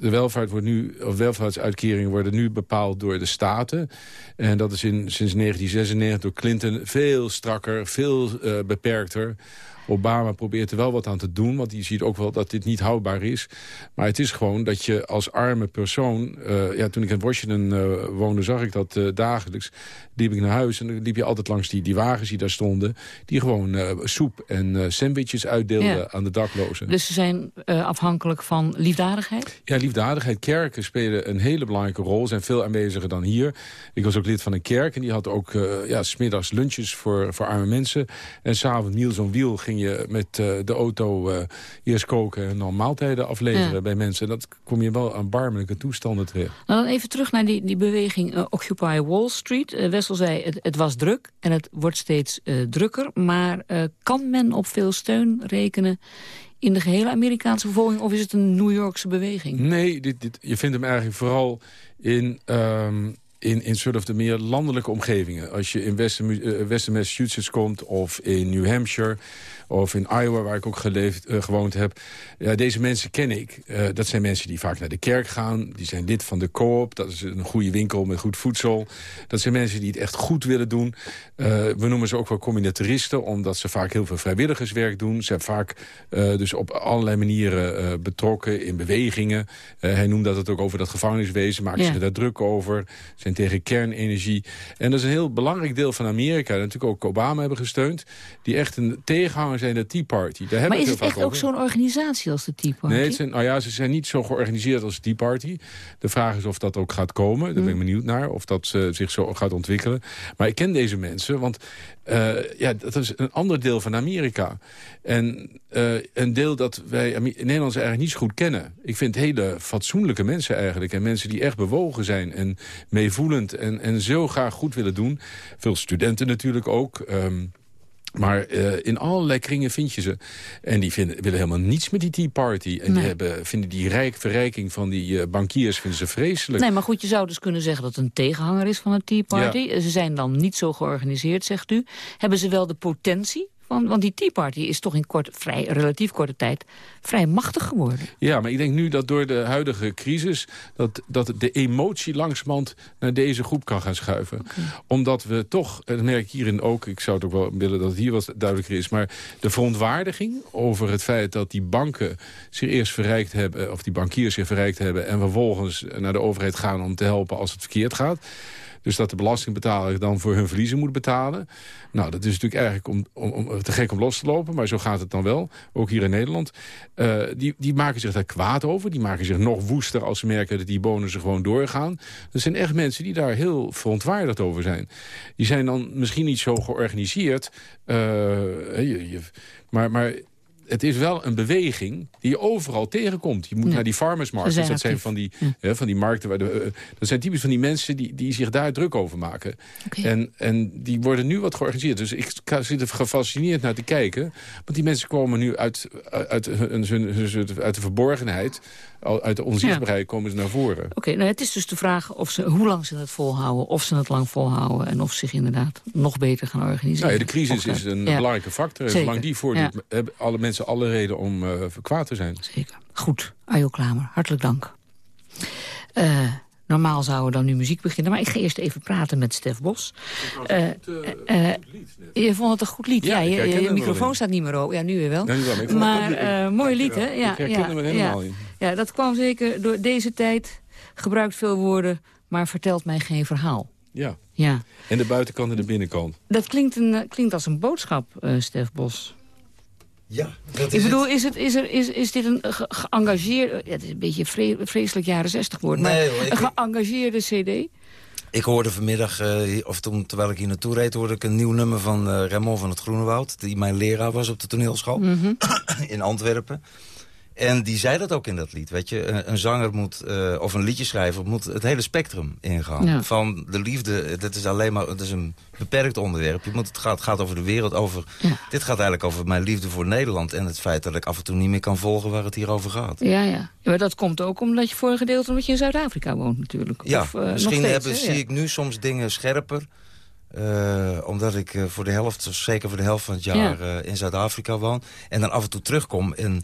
de welvaart wordt nu, of welvaartsuitkeringen worden nu bepaald door de staten. En dat is in, sinds 1996 door Clinton veel strakker, veel beperkter. Obama probeert er wel wat aan te doen, want die ziet ook wel dat dit niet houdbaar is. Maar het is gewoon dat je als arme persoon... eh, ja, toen ik in Washington eh, woonde, zag ik dat eh, dagelijks. Liep ik naar huis en dan liep je altijd langs die, die wagens die daar stonden... die gewoon soep en sandwiches uitdeelden Ja. aan de daklozen. Dus ze zijn afhankelijk van liefdadigheid? Ja, liefdadigheid. Kerken spelen een hele belangrijke rol. Zijn veel aanweziger dan hier. Ik was ook lid van een kerk en die had ook uh, ja, smiddags lunches voor, voor arme mensen. En s'avonds Meals on Wheel ging je met uh, de auto uh, eerst koken en dan maaltijden afleveren ja. bij mensen. En dat kom je wel aan barmelijke toestanden terecht. Nou, dan even terug naar die, die beweging uh, Occupy Wall Street. Wessel zei, het, het, was druk en het wordt steeds drukker. Maar kan men op veel steun rekenen in de gehele Amerikaanse bevolking... of is het een New Yorkse beweging? Nee, dit, dit, je vindt hem eigenlijk vooral in... Um, in, in soort of de meer landelijke omgevingen. Als je in Westen, uh, Westen Massachusetts komt of in New Hampshire of in Iowa, waar ik ook geleefd, uh, gewoond heb. Ja, deze mensen ken ik. Uh, dat zijn mensen die vaak naar de kerk gaan. Die zijn lid van de co-op. Dat is een goede winkel met goed voedsel. Dat zijn mensen die het echt goed willen doen. Uh, we noemen ze ook wel combinatoristen, omdat ze vaak heel veel vrijwilligerswerk doen. Ze zijn vaak dus op allerlei manieren betrokken in bewegingen. hij noemde dat het ook over dat gevangeniswezen. Maken ja. zich daar druk over. Zijn tegen kernenergie. En dat is een heel belangrijk deel van Amerika. Natuurlijk ook Obama hebben gesteund. Die echt een tegenhanger zijn de Tea Party. Daar maar is het echt ook zo'n organisatie als de Tea Party? Nee, het zijn, nou ja, ze zijn niet zo georganiseerd als de Tea Party. De vraag is of dat ook gaat komen. Daar ben ik benieuwd naar. Of dat uh, zich zo gaat ontwikkelen. Maar ik ken deze mensen, want uh, ja, dat is een ander deel van Amerika. En uh, een deel dat wij Nederlanders eigenlijk niet zo goed kennen. Ik vind hele fatsoenlijke mensen eigenlijk. En mensen die echt bewogen zijn en meevoelend en, en zo graag goed willen doen. Veel studenten natuurlijk ook. Um, maar uh, in allerlei kringen vind je ze. En die vinden, willen helemaal niets met die Tea Party. En nee. die hebben, vinden die rijk, verrijking van die uh, bankiers vinden ze vreselijk. Nee, maar goed, je zou dus kunnen zeggen dat het een tegenhanger is van de Tea Party. Ja. Ze zijn dan niet zo georganiseerd, zegt u. Hebben ze wel de potentie? Want, want die Tea Party is toch in kort, vrij, relatief korte tijd vrij machtig geworden. Ja, maar ik denk nu dat door de huidige crisis... dat, dat de emotie langzamerhand naar deze groep kan gaan schuiven. Okay. Omdat we toch, en dat merk ik hierin ook... ik zou het ook wel willen dat het hier wat duidelijker is... maar de verontwaardiging over het feit dat die banken zich eerst verrijkt hebben... of die bankiers zich verrijkt hebben... en vervolgens naar de overheid gaan om te helpen als het verkeerd gaat... Dus dat de belastingbetaler dan voor hun verliezen moet betalen. Nou, dat is natuurlijk eigenlijk om, om, om, te gek om los te lopen. Maar zo gaat het dan wel, ook hier in Nederland. Uh, die, die maken zich daar kwaad over. Die maken zich nog woester als ze merken dat die bonussen gewoon doorgaan. Dat zijn echt mensen die daar heel verontwaardigd over zijn. Die zijn dan misschien niet zo georganiseerd. Je, maar... maar het is wel een beweging die je overal tegenkomt. Je moet ja. naar die farmers markets. Dat zijn van die, ja. van die markten. Waar de, uh, dat zijn typisch van die mensen die, die zich daar druk over maken. Okay. En, en die worden nu wat georganiseerd. Dus ik zit er gefascineerd naar te kijken. Want die mensen komen nu uit, uit, uit, uit, uit de verborgenheid. Uit de onzichtbaarheid ja. komen ze naar voren. Oké, okay, nou het is dus de vraag of ze, hoe lang ze het volhouden. Of ze het lang volhouden. En of ze zich inderdaad nog beter gaan organiseren. Nou ja, de crisis is een belangrijke factor. En zolang die voordoet, hebben alle mensen alle reden om uh, kwaad te zijn. Zeker. Goed, Ajo Klamer, hartelijk dank. Uh, normaal zouden we dan nu muziek beginnen. Maar ik ga eerst even praten met Stef Bos. Uh, uh, je vond het een goed lied? Ja, ja je, je microfoon staat niet meer open. Ja, nu weer wel. Ja, wel. Maar uh, mooi lied, hè? Ja, ik ja, me helemaal ja. in. Ja, dat kwam zeker door deze tijd. Gebruikt veel woorden, maar vertelt mij geen verhaal. Ja. ja. En de buitenkant en de binnenkant. Dat klinkt, een, klinkt als een boodschap, Stef Bos. Ja, dat is Ik bedoel, het. is, het, is, er, is, is dit een ge geëngageerde... Ja, het is een beetje vre vreselijk jaren zestig worden, nee, maar hoor, een geëngageerde cd? Ik hoorde vanmiddag, uh, of toen, terwijl ik hier naartoe reed... hoorde ik een nieuw nummer van uh, Raymond van het Groenewoud... die mijn leraar was op de toneelschool mm -hmm. in Antwerpen. En die zei dat ook in dat lied, weet je. Een, een zanger moet, uh, of een liedjeschrijver moet het hele spectrum ingaan. Ja. Van de liefde, dat is alleen maar, dat is een beperkt onderwerp. Je moet, het, gaat, het gaat over de wereld, over... Ja. Dit gaat eigenlijk over mijn liefde voor Nederland... en het feit dat ik af en toe niet meer kan volgen waar het hier over gaat. Ja, ja. ja maar dat komt ook omdat je voor een gedeelte... omdat je in Zuid-Afrika woont natuurlijk. Ja, of, uh, misschien steeds, hebben, zie ik nu soms dingen scherper... Uh, omdat ik voor de helft, zeker voor de helft van het jaar... Ja. in Zuid-Afrika woon. En dan af en toe terugkom en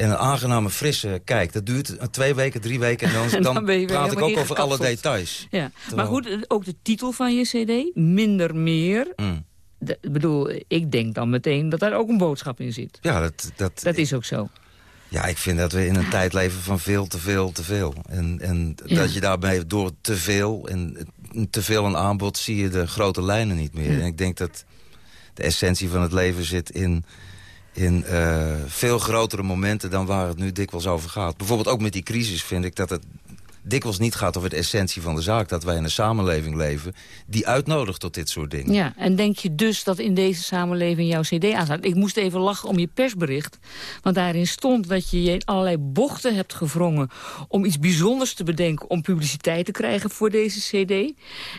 en een aangename, frisse kijk. Dat duurt twee weken, drie weken. En dan, dan, dan praat ik ook over alle details. Ja. Maar goed, ook de titel van je cd, Minder Meer. Mm. Ik bedoel, ik denk dan meteen dat daar ook een boodschap in zit. Ja, dat... Dat, dat is ook zo. Ja, ik vind dat we in een tijd leven van veel te veel te veel. En, en Ja. dat je daarbij door te veel en te veel een aanbod... zie je de grote lijnen niet meer. Ja. En ik denk dat de essentie van het leven zit in, in eh, veel grotere momenten... dan waar het nu dikwijls over gaat. Bijvoorbeeld ook met die crisis vind ik dat het dikwijls niet gaat over de essentie van de zaak. Dat wij in een samenleving leven die uitnodigt tot dit soort dingen. Ja, en denk je dus dat in deze samenleving jouw cd aanstaat? Ik moest even lachen om je persbericht. Want daarin stond dat je je allerlei bochten hebt gewrongen... om iets bijzonders te bedenken om publiciteit te krijgen voor deze cd.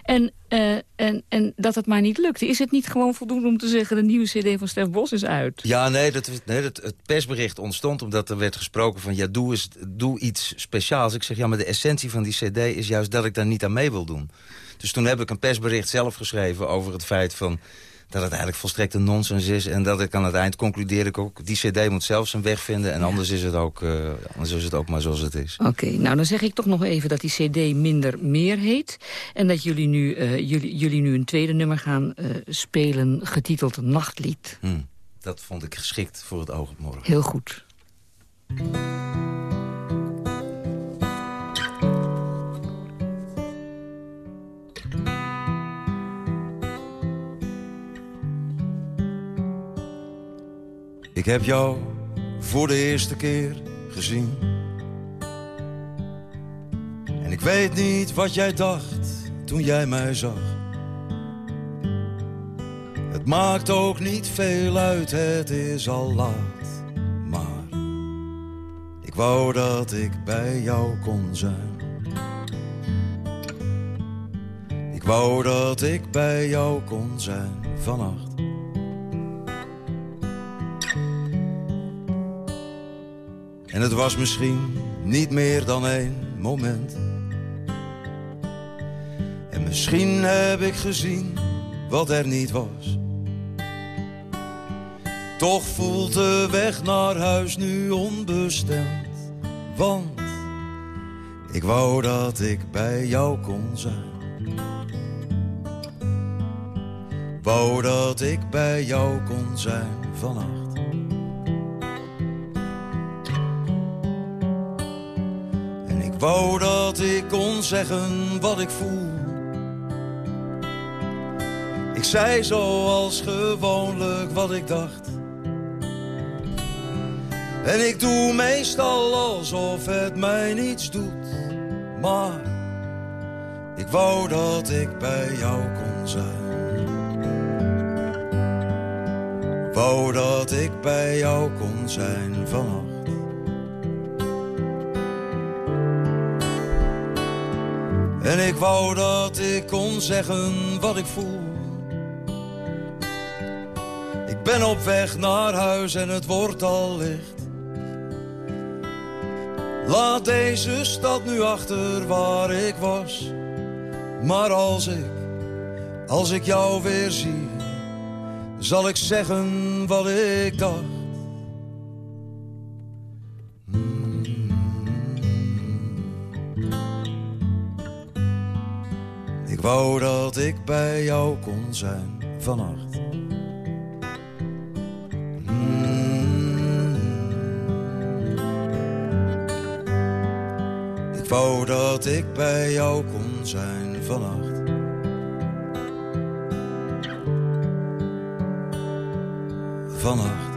En, eh, en, en dat het maar niet lukte. Is het niet gewoon voldoende om te zeggen... de nieuwe cd van Stef Bos is uit? Ja, nee, dat, het persbericht ontstond omdat er werd gesproken van... ja, doe, doe iets speciaals. Ik zeg, ja, maar de essentie van die cd is juist dat ik daar niet aan mee wil doen. Dus toen heb ik een persbericht zelf geschreven over het feit van... dat het eigenlijk volstrekt een nonsens is... en dat ik aan het eind concludeer ik ook... die cd moet zelf zijn weg vinden en anders is het ook, eh, anders is het ook maar zoals het is. Oké, nou dan zeg ik toch nog even dat die cd minder meer heet. En dat jullie nu, eh, jullie, jullie nu een tweede nummer gaan eh, spelen, getiteld Nachtlied. Hm, dat vond ik geschikt voor het oog op morgen. Heel goed. Ik heb jou voor de eerste keer gezien. En ik weet niet wat jij dacht toen jij mij zag. Het maakt ook niet veel uit, het is al laat. Maar ik wou dat ik bij jou kon zijn. Ik wou dat ik bij jou kon zijn vannacht. En het was misschien niet meer dan één moment. En misschien heb ik gezien wat er niet was. Toch voelt de weg naar huis nu onbestemd. Want ik wou dat ik bij jou kon zijn. Wou dat ik bij jou kon zijn vannacht. Wou dat ik kon zeggen wat ik voel. Ik zei zoals gewoonlijk wat ik dacht. En ik doe meestal alsof het mij niets doet. Maar ik wou dat ik bij jou kon zijn. Wou dat ik bij jou kon zijn vannacht. En ik wou dat ik kon zeggen wat ik voel. Ik ben op weg naar huis en het wordt al licht. Laat deze stad nu achter waar ik was. Maar als ik, als ik jou weer zie, zal ik zeggen wat ik dacht. Wou dat ik bij jou kon zijn vannacht. Ik wou dat ik bij jou kon zijn. Vannacht. Vannacht.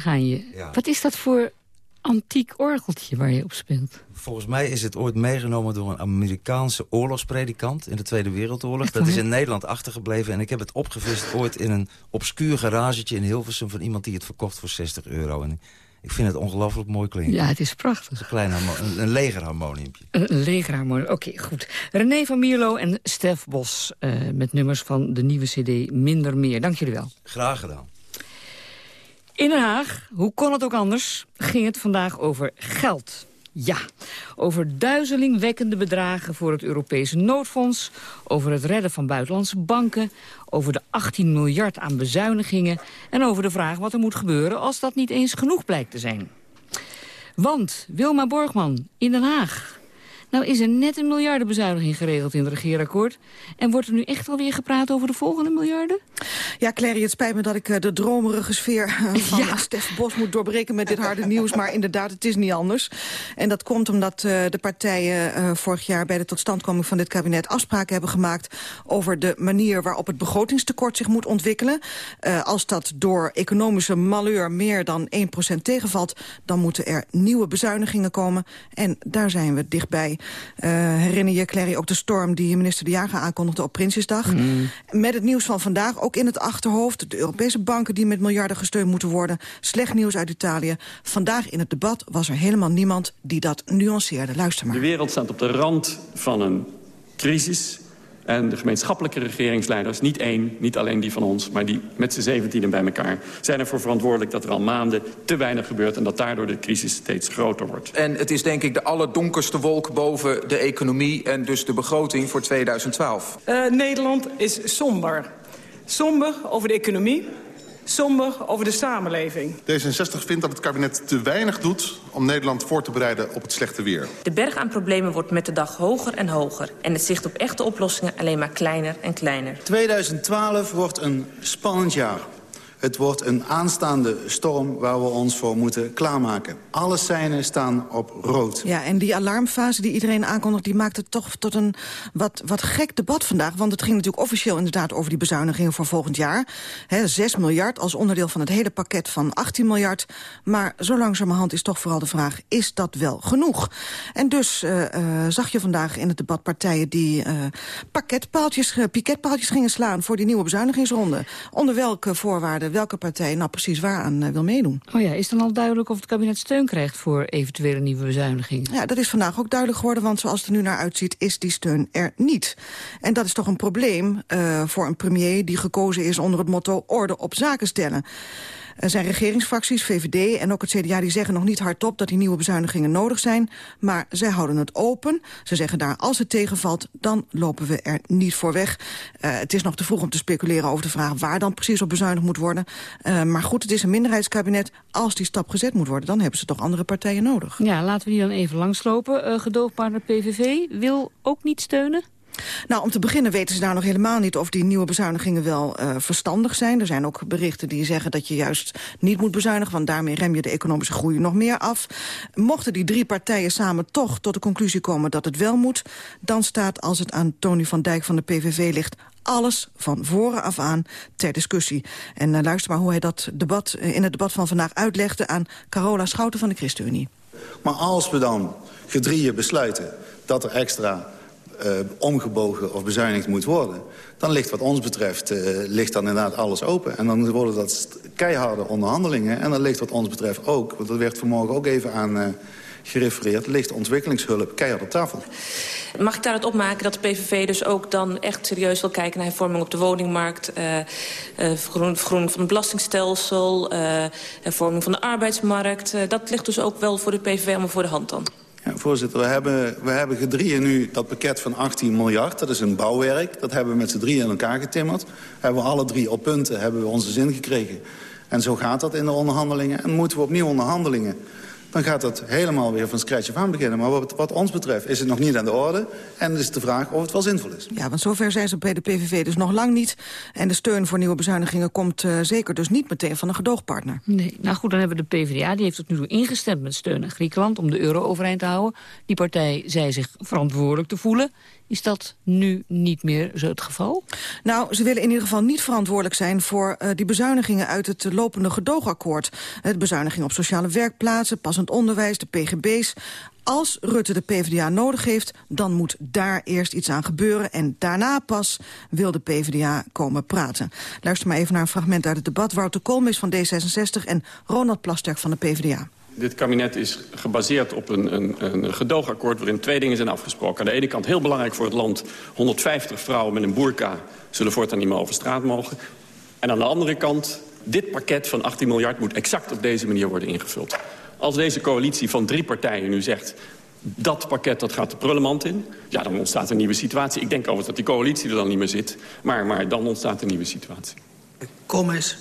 Vraag aan je. Ja. Wat is dat voor antiek orgeltje waar je op speelt? Volgens mij is het ooit meegenomen door een Amerikaanse oorlogspredikant in de Tweede Wereldoorlog. Dat is in Nederland achtergebleven en ik heb het opgevist ooit in een obscuur garagetje in Hilversum van iemand die het verkocht voor 60 euro. En ik vind het ongelooflijk mooi klinken. Ja, het is prachtig. Het is een klein een, een legerharmoniumpje. Een legerharmonie. Oké, goed. René van Mierlo en Stef Bos eh, met nummers van de nieuwe cd Minder Meer. Dank jullie wel. Graag gedaan. In Den Haag, hoe kon het ook anders, ging het vandaag over geld. Ja, over duizelingwekkende bedragen voor het Europese noodfonds... over het redden van buitenlandse banken... over de 18 miljard aan bezuinigingen... en over de vraag wat er moet gebeuren als dat niet eens genoeg blijkt te zijn. Want, Wilma Borgman, in Den Haag... Nou is er net een miljardenbezuiniging geregeld in het regeerakkoord. En wordt er nu echt alweer gepraat over de volgende miljarden? Ja, Clary, het spijt me dat ik eh, de dromerige sfeer eh, van ja. Stef Bos moet doorbreken met dit harde nieuws. Maar inderdaad, het is niet anders. En dat komt omdat uh, de partijen vorig jaar bij de totstandkoming van dit kabinet afspraken hebben gemaakt over de manier waarop het begrotingstekort zich moet ontwikkelen. Als dat door economische malheur meer dan 1% tegenvalt, dan moeten er nieuwe bezuinigingen komen. En daar zijn we dichtbij. herinner je, Clary, ook de storm die minister De Jager aankondigde op Prinsjesdag. Mm. Met het nieuws van vandaag ook in het achterhoofd. De Europese banken die met miljarden gesteund moeten worden. Slecht nieuws uit Italië. Vandaag in het debat was er helemaal niemand die dat nuanceerde. Luister maar. De wereld staat op de rand van een crisis. En de gemeenschappelijke regeringsleiders, niet één, niet alleen die van ons... maar die met z'n zeventienen bij elkaar, zijn ervoor verantwoordelijk... dat er al maanden te weinig gebeurt en dat daardoor de crisis steeds groter wordt. En het is denk ik de allerdonkerste wolk boven de economie... en dus de begroting voor 2012. Uh, Nederland is somber. Somber over de economie, somber over de samenleving. D66 vindt dat het kabinet te weinig doet om Nederland voor te bereiden op het slechte weer. De berg aan problemen wordt met de dag hoger en hoger. En het zicht op echte oplossingen alleen maar kleiner en kleiner. 2012 wordt een spannend jaar. Het wordt een aanstaande storm waar we ons voor moeten klaarmaken. Alle seinen staan op rood. Ja, en die alarmfase die iedereen aankondigt... die maakt het toch tot een wat, wat gek debat vandaag. Want het ging natuurlijk officieel inderdaad over die bezuinigingen voor volgend jaar. He, 6 miljard als onderdeel van het hele pakket van 18 miljard. Maar zo langzamerhand is toch vooral de vraag... is dat wel genoeg? En dus uh, uh, zag je vandaag in het debat partijen... die uh, pakketpaaltjes, piketpaaltjes gingen slaan voor die nieuwe bezuinigingsronde. Onder welke voorwaarden welke partij nou precies waaraan uh, wil meedoen. Oh ja, is dan al duidelijk of het kabinet steun krijgt voor eventuele nieuwe bezuinigingen? Ja, dat is vandaag ook duidelijk geworden, want zoals het er nu naar uitziet is die steun er niet. En dat is toch een probleem uh, voor een premier die gekozen is onder het motto orde op zaken stellen. Zijn regeringsfracties, VVD en ook het CDA... die zeggen nog niet hardop dat die nieuwe bezuinigingen nodig zijn. Maar zij houden het open. Ze zeggen daar, als het tegenvalt, dan lopen we er niet voor weg. Uh, het is nog te vroeg om te speculeren over de vraag... waar dan precies op bezuinigd moet worden. Uh, maar goed, het is een minderheidskabinet. Als die stap gezet moet worden, dan hebben ze toch andere partijen nodig. Ja, laten we die dan even langslopen. Uh, gedoogpartner PVV wil ook niet steunen? Nou, om te beginnen weten ze daar nog helemaal niet of die nieuwe bezuinigingen wel uh, verstandig zijn. Er zijn ook berichten die zeggen dat je juist niet moet bezuinigen, want daarmee rem je de economische groei nog meer af. Mochten die drie partijen samen toch tot de conclusie komen dat het wel moet, dan staat, als het aan Tony van Dijk van de PVV ligt, alles van voren af aan ter discussie. En uh, luister maar hoe hij dat debat uh, in het debat van vandaag uitlegde aan Carola Schouten van de ChristenUnie. Maar als we dan gedrieën besluiten dat er extra uh, omgebogen of bezuinigd moet worden... dan ligt wat ons betreft uh, ligt dan inderdaad alles open. En dan worden dat keiharde onderhandelingen. En dan ligt wat ons betreft ook, want dat werd vanmorgen ook even aan... Uh, gerefereerd, ligt ontwikkelingshulp keihard op tafel. Mag ik daaruit opmaken dat de PVV dus ook dan echt serieus wil kijken... naar hervorming op de woningmarkt, uh, vergroening van het belastingstelsel... Uh, hervorming van de arbeidsmarkt. dat ligt dus ook wel voor de PVV allemaal voor de hand dan? Ja, voorzitter, we hebben, we hebben gedrieën nu dat pakket van 18 miljard. Dat is een bouwwerk. Dat hebben we met z'n drieën in elkaar getimmerd. Hebben we alle drie op punten hebben we onze zin gekregen. En zo gaat dat in de onderhandelingen. En moeten we opnieuw onderhandelingen dan gaat het helemaal weer van scratch af aan beginnen. Maar wat, wat, ons betreft is het nog niet aan de orde. En is de vraag of het wel zinvol is. Ja, want zover zijn ze bij de PVV dus nog lang niet. En de steun voor nieuwe bezuinigingen komt uh, zeker dus niet meteen van een gedoogpartner. Nee, nou goed, dan hebben we de PvdA. Die heeft tot nu toe ingestemd met steun aan Griekenland om de euro overeind te houden. Die partij zei zich verantwoordelijk te voelen. Is dat nu niet meer zo het geval? Nou, ze willen in ieder geval niet verantwoordelijk zijn... voor uh, die bezuinigingen uit het lopende gedoogakkoord. Het bezuiniging op sociale werkplaatsen, passend onderwijs, de pgb's. Als Rutte de PvdA nodig heeft, dan moet daar eerst iets aan gebeuren. En daarna pas wil de PvdA komen praten. Luister maar even naar een fragment uit het debat. Wouter Koolmees van D66 en Ronald Plasterk van de PvdA. Dit kabinet is gebaseerd op een, een, een gedoogakkoord... waarin twee dingen zijn afgesproken. Aan de ene kant heel belangrijk voor het land... 150 vrouwen met een boerka zullen voortaan niet meer over straat mogen. En aan de andere kant, dit pakket van 18 miljard... moet exact op deze manier worden ingevuld. Als deze coalitie van drie partijen nu zegt... dat pakket dat gaat de prullenmand in, ja, dan ontstaat een nieuwe situatie. Ik denk overigens dat die coalitie er dan niet meer zit. Maar, maar dan ontstaat een nieuwe situatie. Kom eens.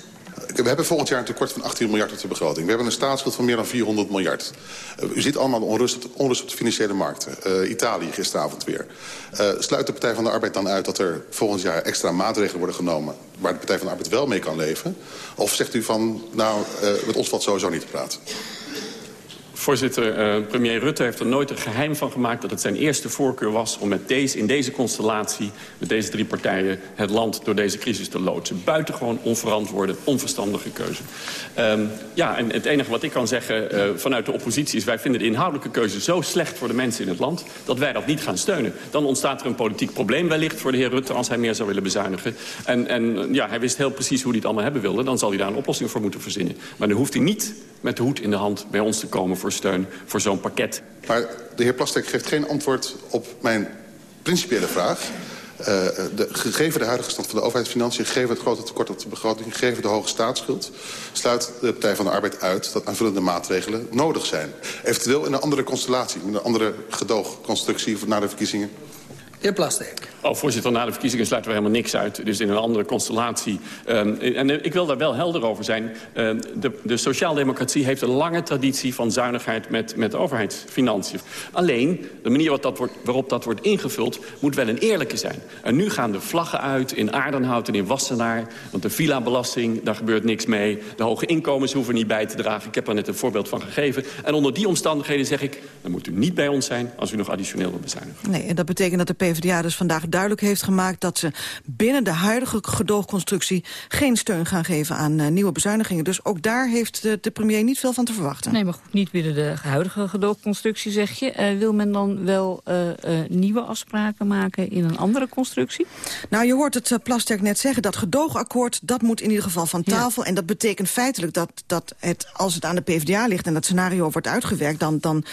We hebben volgend jaar een tekort van 18 miljard op de begroting. We hebben een staatsschuld van meer dan 400 miljard. Uh, u ziet allemaal de onrust, onrust op de financiële markten. Uh, Italië gisteravond weer. Uh, sluit de Partij van de Arbeid dan uit dat er volgend jaar extra maatregelen worden genomen... waar de Partij van de Arbeid wel mee kan leven? Of zegt u van, nou, met ons valt sowieso niet te praten? Voorzitter, uh, premier Rutte heeft er nooit een geheim van gemaakt... dat het zijn eerste voorkeur was om met deze, in deze constellatie... met deze drie partijen het land door deze crisis te loodsen. Buitengewoon onverantwoorde, onverstandige keuze. Um, ja, en het enige wat ik kan zeggen uh, vanuit de oppositie is... wij vinden de inhoudelijke keuze zo slecht voor de mensen in het land... dat wij dat niet gaan steunen. Dan ontstaat er een politiek probleem wellicht voor de heer Rutte... als hij meer zou willen bezuinigen. En, en ja, hij wist heel precies hoe hij het allemaal hebben wilde. Dan zal hij daar een oplossing voor moeten verzinnen. Maar dan hoeft hij niet met de hoed in de hand bij ons te komen... voor steun voor zo'n pakket. Maar de heer Plastek geeft geen antwoord op mijn principiële vraag. Uh, de, gegeven de huidige stand van de overheidsfinanciën... gegeven het grote tekort op de begroting... gegeven de hoge staatsschuld... sluit de Partij van de Arbeid uit dat aanvullende maatregelen nodig zijn. Eventueel in een andere constellatie, met een andere gedoogconstructie... na de verkiezingen. Heer Plastek. Oh, voorzitter, na de verkiezingen sluiten we helemaal niks uit. Dus in een andere constellatie. Um, en uh, ik wil daar wel helder over zijn. Uh, de, de sociaaldemocratie heeft een lange traditie van zuinigheid met, met overheidsfinanciën. Alleen, de manier dat wordt, waarop dat wordt ingevuld, moet wel een eerlijke zijn. En nu gaan de vlaggen uit in Aardenhout en in Wassenaar. Want de villa-belasting, daar gebeurt niks mee. De hoge inkomens hoeven niet bij te dragen. Ik heb er net een voorbeeld van gegeven. En onder die omstandigheden zeg ik, dan moet u niet bij ons zijn als u nog additioneel wil bezuinigen. Nee, en dat betekent dat de PvdA dus vandaag duidelijk heeft gemaakt... dat ze binnen de huidige gedoogconstructie geen steun gaan geven aan uh, nieuwe bezuinigingen. Dus ook daar heeft de, de, premier niet veel van te verwachten. Nee, maar goed, niet binnen de huidige gedoogconstructie, zeg je. Uh, wil men dan wel uh, nieuwe afspraken maken in een andere constructie? Nou, je hoort het Plasterk net zeggen. Dat gedoogakkoord, dat moet in ieder geval van tafel. Ja. En dat betekent feitelijk dat, dat het, als het aan de PvdA ligt... en dat scenario wordt uitgewerkt, dan, dan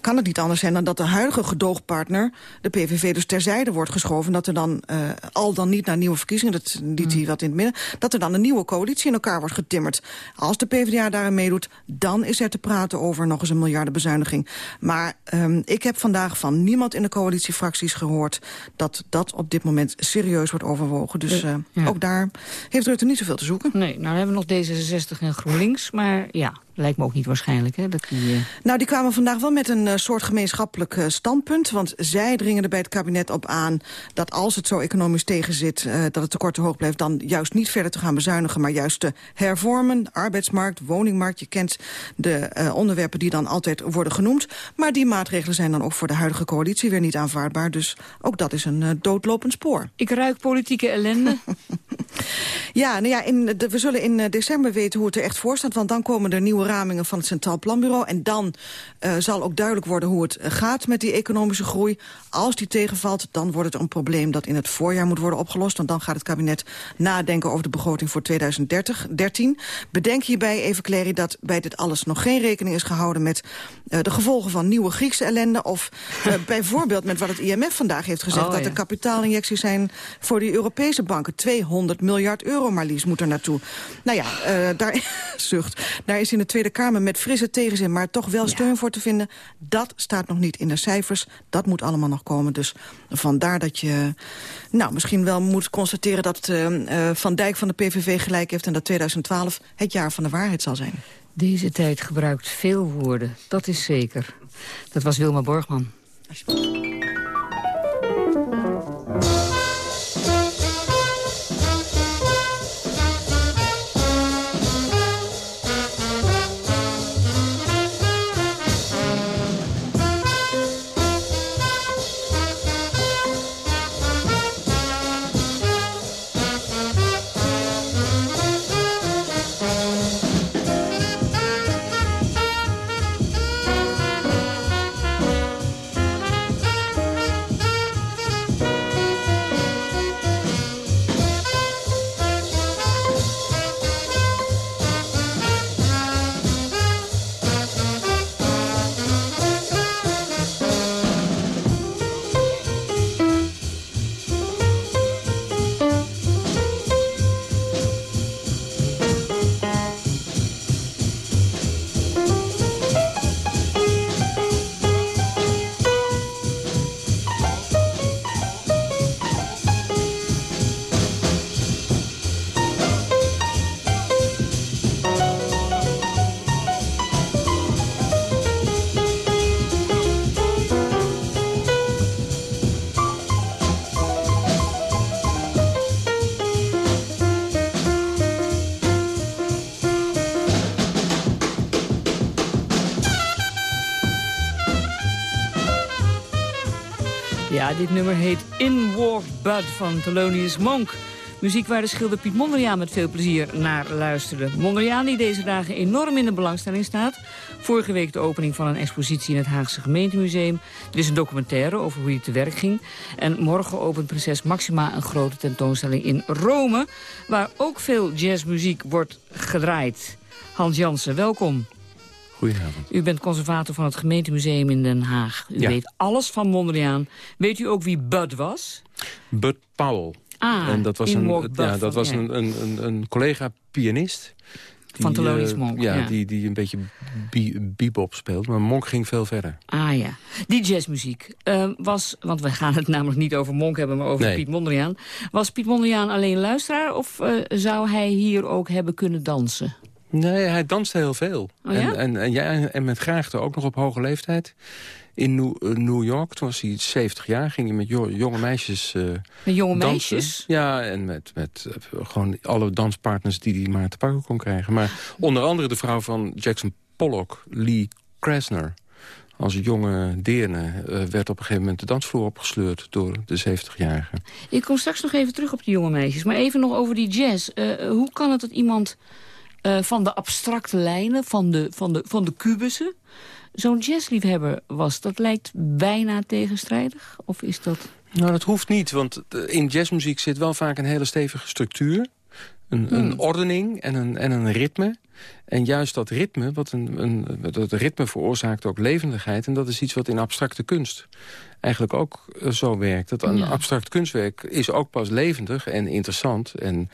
kan het niet anders zijn... dan dat de huidige gedoogpartner, de PVV, dus terzijde wordt geschoven... dat er dan, uh, al dan niet naar nieuwe verkiezingen, dat liet hij wat in het midden... dat er dan een nieuwe coalitie in elkaar wordt getimmerd. Als de PvdA daarin meedoet, dan is er te praten over nog eens een miljardenbezuiniging. Maar um, ik heb vandaag van niemand in de coalitiefracties gehoord... dat dat op dit moment serieus wordt overwogen. Dus uh, ja. ook daar heeft Rutte niet zoveel te zoeken. Nee, nou hebben we nog D66 en GroenLinks, maar ja... Lijkt me ook niet waarschijnlijk, hè? Dat die, uh... Nou, die kwamen vandaag wel met een uh, soort gemeenschappelijk uh, standpunt. Want zij dringen er bij het kabinet op aan dat als het zo economisch tegenzit... dat het tekort te hoog blijft, dan juist niet verder te gaan bezuinigen... maar juist te hervormen, arbeidsmarkt, woningmarkt. Je kent de onderwerpen die dan altijd worden genoemd. Maar die maatregelen zijn dan ook voor de huidige coalitie weer niet aanvaardbaar. Dus ook dat is een doodlopend spoor. Ik ruik politieke ellende. ja, nou ja in de, we zullen in december weten hoe het er echt voor staat... want dan komen er nieuwe ramingen van het Centraal Planbureau. En dan uh, zal ook duidelijk worden hoe het gaat met die economische groei. Als die tegenvalt, dan wordt het een probleem dat in het voorjaar moet worden opgelost. Want dan gaat het kabinet nadenken over de begroting voor 2013. Bedenk hierbij, even Clary, dat bij dit alles nog geen rekening is gehouden... met uh, de gevolgen van nieuwe Griekse ellende. Of uh, bijvoorbeeld met wat het IMF vandaag heeft gezegd... Oh, dat ja. er kapitaalinjecties zijn voor die Europese banken. 200 miljard euro maar liefst moet er naartoe. Nou ja, uh, daar, zucht, daar is in de Tweede Kamer met frisse tegenzin... maar toch wel steun ja. voor te vinden. Dat staat nog niet in de cijfers. Dat moet allemaal nog komen. Dus vandaar dat je nou, misschien wel moet constateren... dat Van Dijk van de PVV gelijk heeft... en dat 2012 het jaar van de waarheid zal zijn. Deze tijd gebruikt veel woorden, dat is zeker. Dat was Wilma Borgman. Dit nummer heet In War Bud van Thelonious Monk. Muziek waar de schilder Piet Mondriaan met veel plezier naar luisterde. Mondriaan die deze dagen enorm in de belangstelling staat. Vorige week de opening van een expositie in het Haagse gemeentemuseum. Er is een documentaire over hoe hij te werk ging. En morgen opent prinses Maxima een grote tentoonstelling in Rome... waar ook veel jazzmuziek wordt gedraaid. Hans Jansen, welkom. Goedenavond. U bent conservator van het gemeentemuseum in Den Haag. U weet alles van Mondriaan. Weet u ook wie Bud was? Bud Powell. Ah, en dat was een, ja, dat was ja. een, een, een, een collega-pianist. die, Van Thelonious eh, Monk, Ja, ja. Die, die een beetje be- bebop speelt. Maar Monk ging veel verder. Ah ja, die jazzmuziek eh, was, want we gaan het namelijk niet over Monk hebben, maar over Nee. Piet Mondriaan. Was Piet Mondriaan alleen luisteraar of eh, zou hij hier ook hebben kunnen dansen? Nee, hij danste heel veel. Oh ja? en, en, en, ja, en met graagte ook nog op hoge leeftijd. In New, eh, New York, toen was hij 70 jaar, ging hij met jo- jonge meisjes eh, Met jonge dansen. meisjes? Ja, en met, met eh, gewoon alle danspartners die hij maar te pakken kon krijgen. Maar onder andere de vrouw van Jackson Pollock, Lee Krasner... als jonge deerne werd op een gegeven moment de dansvloer opgesleurd... door de 70-jarige. Ik kom straks nog even terug op die jonge meisjes, maar even nog over die jazz. Hoe kan het dat iemand eh, van de abstracte lijnen, van de, van de, van de kubussen... zo'n jazzliefhebber was? Dat lijkt bijna tegenstrijdig, of is dat... Nou, dat hoeft niet, want eh, in jazzmuziek zit wel vaak een hele stevige structuur. Een, een ordening en een, en een ritme. En juist dat ritme, wat een, een, dat ritme veroorzaakt ook levendigheid. En dat is iets wat in abstracte kunst eigenlijk ook eh, zo werkt. Dat een Ja. abstract kunstwerk is ook pas levendig en interessant... en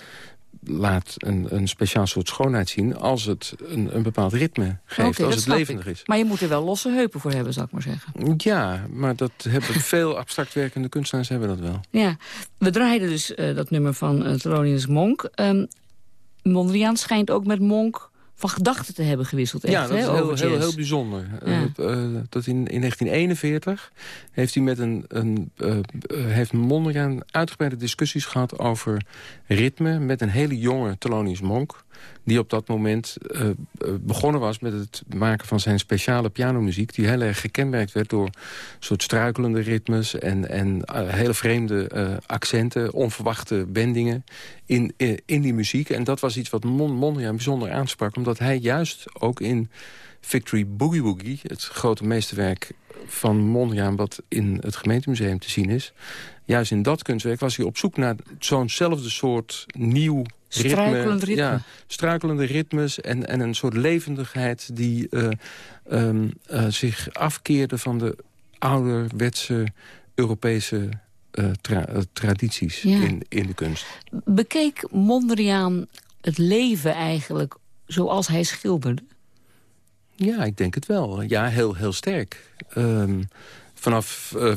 laat een, een speciaal soort schoonheid zien... als het een, een bepaald ritme geeft, als het levendig ik. is. Maar je moet er wel losse heupen voor hebben, zou ik maar zeggen. Ja, maar dat hebben veel abstract werkende kunstenaars hebben dat wel. Ja, we draaiden dus eh, dat nummer van uh, Thelonious Monk. Ehm Mondriaan schijnt ook met Monk van gedachten te hebben gewisseld. Echt, ja, dat hè, is over heel, heel, heel bijzonder. Ja. Eh, eh, dat in, in 1941 heeft hij met een, een eh, heeft Mondriaan uitgebreide discussies gehad over ritme met een hele jonge Thelonious Monk die op dat moment eh, eh, begonnen was met het maken van zijn speciale pianomuziek... die heel erg gekenmerkt werd door soort struikelende ritmes... en, en eh, hele vreemde accenten, onverwachte wendingen in, in die muziek. En dat was iets wat Mon Mondriaan bijzonder aansprak... omdat hij juist ook in Victory Boogie Woogie... het grote meesterwerk van Mondriaan wat in het gemeentemuseum te zien is... juist in dat kunstwerk was hij op zoek naar zo'nzelfde soort nieuw. Struikelend ritme. Ja, struikelende ritmes en, en een soort levendigheid... die eh, ehm, eh, zich afkeerde van de ouderwetse Europese eh, tra- tradities Ja. in, in de kunst. Bekeek Mondriaan het leven eigenlijk zoals hij schilderde? Ja, ik denk het wel. Ja, heel, heel sterk. Ehm, vanaf eh, eh,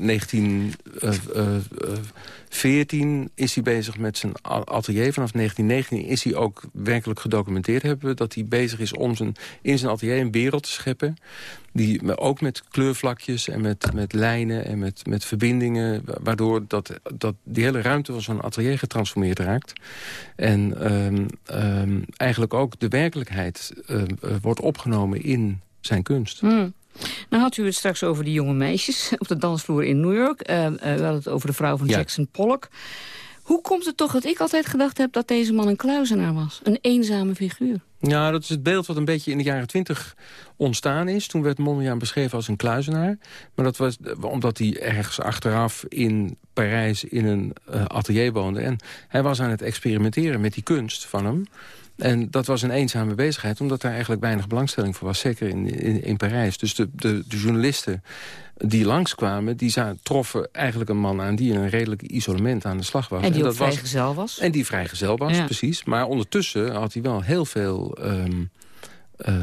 1914 is hij bezig met zijn atelier. Vanaf 1919 is hij ook werkelijk gedocumenteerd hebben... dat hij bezig is om zijn, in zijn atelier een wereld te scheppen... die ook met kleurvlakjes en met, met lijnen en met, met verbindingen... wa- waardoor dat, dat die hele ruimte van zo'n atelier getransformeerd raakt. En ehm, ehm, eigenlijk ook de werkelijkheid ehm, eh, wordt opgenomen in zijn kunst. Hmm. Nou had u het straks over die jonge meisjes op de dansvloer in New York. Eh, we hadden het over de vrouw van Ja. Jackson Pollock. Hoe komt het toch dat ik altijd gedacht heb dat deze man een kluizenaar was? Een eenzame figuur. Ja, dat is het beeld wat een beetje in de jaren twintig ontstaan is. Toen werd Mondriaan beschreven als een kluizenaar. Maar dat was eh, omdat hij ergens achteraf in Parijs in een atelier woonde. En hij was aan het experimenteren met die kunst van hem. En dat was een eenzame bezigheid, omdat daar eigenlijk weinig belangstelling voor was. Zeker in, in, in Parijs. Dus de, de, de journalisten die langskwamen, die troffen eigenlijk een man aan... die in een redelijk isolement aan de slag was. En die dat was vrijgezel was. En die vrijgezel was, Ja. precies. Maar ondertussen had hij wel heel veel ehm, eh,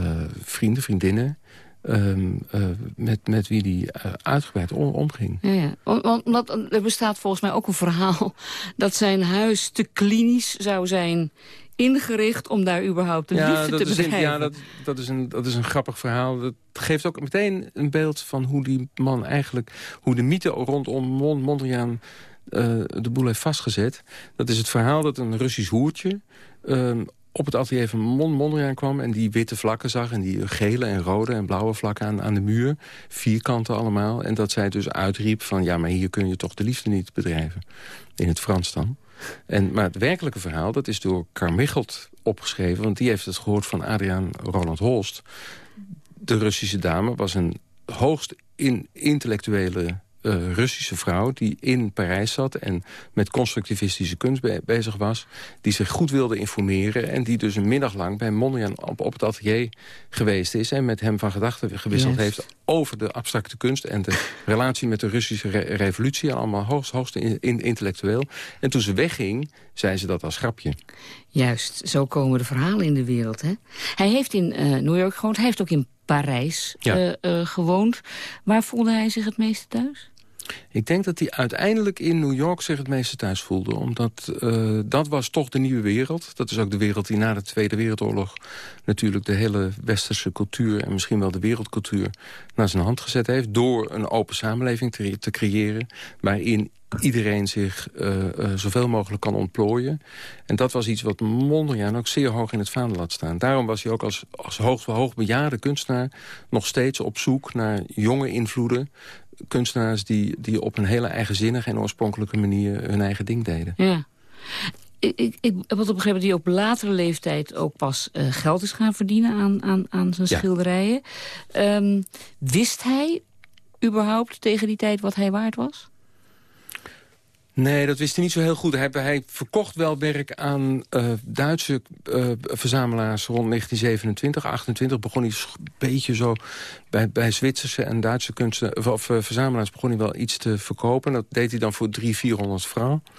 vrienden, vriendinnen... ehm, eh, met, met wie hij eh, uitgebreid om- omging. Ja, ja. Want, want er bestaat volgens mij ook een verhaal... dat zijn huis te klinisch zou zijn ingericht om daar überhaupt de liefde te een, bedrijven. ja dat, dat, is een, dat is een grappig verhaal. Dat geeft ook meteen een beeld van hoe die man eigenlijk... hoe de mythe rondom Mon- Mondriaan eh, de boel heeft vastgezet. Dat is het verhaal dat een Russisch hoertje... ehm, op het atelier van Mon Mondriaan kwam... en die witte vlakken zag en die gele en rode en blauwe vlakken aan, aan de muur. Vierkanten allemaal. En dat zij dus uitriep van... ja, maar hier kun je toch de liefde niet bedrijven. In het Frans dan. En, maar het werkelijke verhaal, dat is door Carmichelt opgeschreven... want die heeft het gehoord van Adriaan Roland Holst. De Russische dame was een hoogst in intellectuele uh, Russische vrouw die in Parijs zat... en met constructivistische kunst bezig was... die zich goed wilde informeren... en die dus een middag lang bij Mondriaan op, op het atelier geweest is... en met hem van gedachten gewisseld heeft over de abstracte kunst... en de relatie met de Russische revolutie. Allemaal hoogst, hoogst in, intellectueel. En toen ze wegging, zei ze dat als grapje. Juist, zo komen de verhalen in de wereld. Hè? Hij heeft in uh, New York gewoond, hij heeft ook in Parijs ja. uh, gewoond. Waar voelde hij zich het meeste thuis? Ik denk dat hij uiteindelijk in New York zich het meeste thuis voelde. Omdat uh, dat was toch de nieuwe wereld. Dat is ook de wereld die na de Tweede Wereldoorlog... natuurlijk de hele westerse cultuur... en misschien wel de wereldcultuur naar zijn hand gezet heeft... door een open samenleving te, te creëren... waarin iedereen zich uh, uh, zoveel mogelijk kan ontplooien. En dat was iets wat Mondriaan ook zeer hoog in het vaandel laat staan. Daarom was hij ook als, als hoog, hoogbejaarde kunstenaar... nog steeds op zoek naar jonge invloeden kunstenaars die, die op een hele eigenzinnige en oorspronkelijke manier hun eigen ding deden. Ja. Ik, ik, ik heb wat begrepen dat hij op latere leeftijd ook pas uh, geld is gaan verdienen aan, aan, aan zijn schilderijen. Um, wist hij überhaupt tegen die tijd wat hij waard was? Nee, dat wist hij niet zo heel goed. Hij, hij verkocht wel werk aan uh, Duitse uh, verzamelaars rond 1927, 28. Begon hij een beetje zo bij, bij Zwitserse en Duitse kunsten, of, uh, verzamelaars begon hij wel iets te verkopen. Dat deed hij dan voor 300, 400 francs.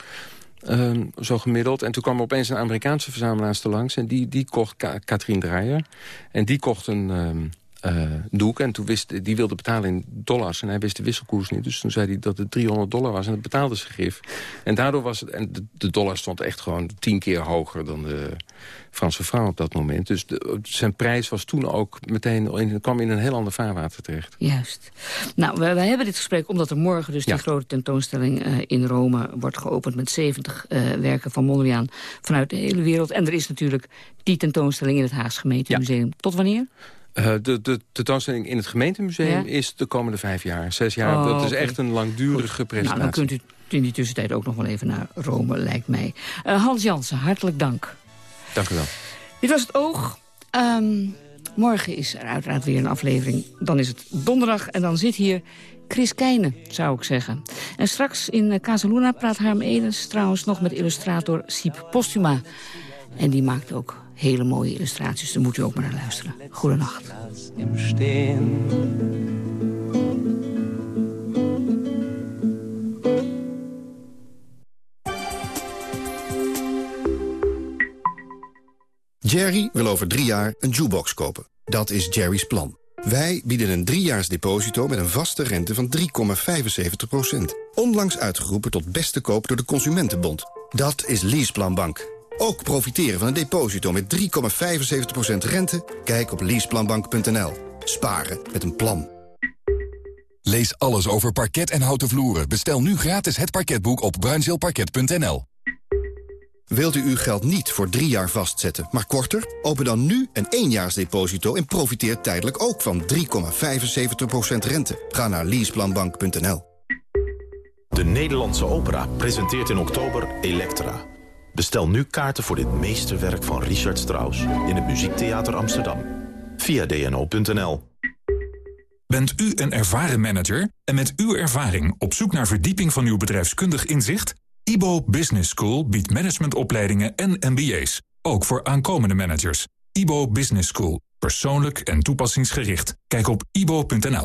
Zo gemiddeld. En toen kwam er opeens een Amerikaanse verzamelaars te langs. En die, die kocht Ka Katrien Dreyer. En die kocht een... Um, uh, doek. En toen wist, die wilde betalen in dollars en hij wist de wisselkoers niet. Dus toen zei hij dat het 300 dollar was en dat betaalde ze gif. En daardoor was het, en de, de, dollar stond echt gewoon tien keer hoger dan de Franse franc op dat moment. Dus de, zijn prijs was toen ook meteen, in, kwam in een heel ander vaarwater terecht. Juist. Nou, wij, wij hebben dit gesprek omdat er morgen dus die grote tentoonstelling uh, in Rome wordt geopend met 70 uh, werken van Mondriaan vanuit de hele wereld. En er is natuurlijk die tentoonstelling in het Haagse Gemeentemuseum. Ja. Tot wanneer? Uh, de, de tentoonstelling in het gemeentemuseum ja? is de komende vijf jaar. Zes jaar, oh, dat is okay. echt een langdurige Goed. presentatie. Nou, dan kunt u in die tussentijd ook nog wel even naar Rome, lijkt mij. Uh, Hans Jansen, hartelijk dank. Dank u wel. Dit was het Oog. Um, morgen is er uiteraard weer een aflevering. Dan is het donderdag en dan zit hier Chris Keijnen, zou ik zeggen. En straks in Casaluna praat Harm Edens trouwens nog met illustrator Siep Postuma. En die maakt ook hele mooie illustraties. Daar moet u ook maar naar luisteren. Goedenacht. Jerry wil over drie jaar een jukebox kopen. Dat is Jerry's plan. Wij bieden een driejaars deposito met een vaste rente van 3,75%. Onlangs uitgeroepen tot beste koop door de Consumentenbond. Dat is Leaseplan Bank. Ook profiteren van een deposito met 3,75% rente? Kijk op leaseplanbank.nl. Sparen met een plan. Lees alles over parket en houten vloeren. Bestel nu gratis het parketboek op bruinzeelparket.nl. Wilt u uw geld niet voor drie jaar vastzetten, maar korter? Open dan nu een éénjaarsdeposito en profiteer tijdelijk ook van 3,75% rente. Ga naar leaseplanbank.nl. De Nederlandse Opera presenteert in oktober Elektra. Bestel nu kaarten voor dit meesterwerk van Richard Strauss... in het Muziektheater Amsterdam. Via dno.nl. Bent u een ervaren manager en met uw ervaring op zoek naar verdieping van uw bedrijfskundig inzicht? IBO Business School biedt managementopleidingen en MBA's, ook voor aankomende managers. IBO Business School, persoonlijk en toepassingsgericht. Kijk op ibo.nl.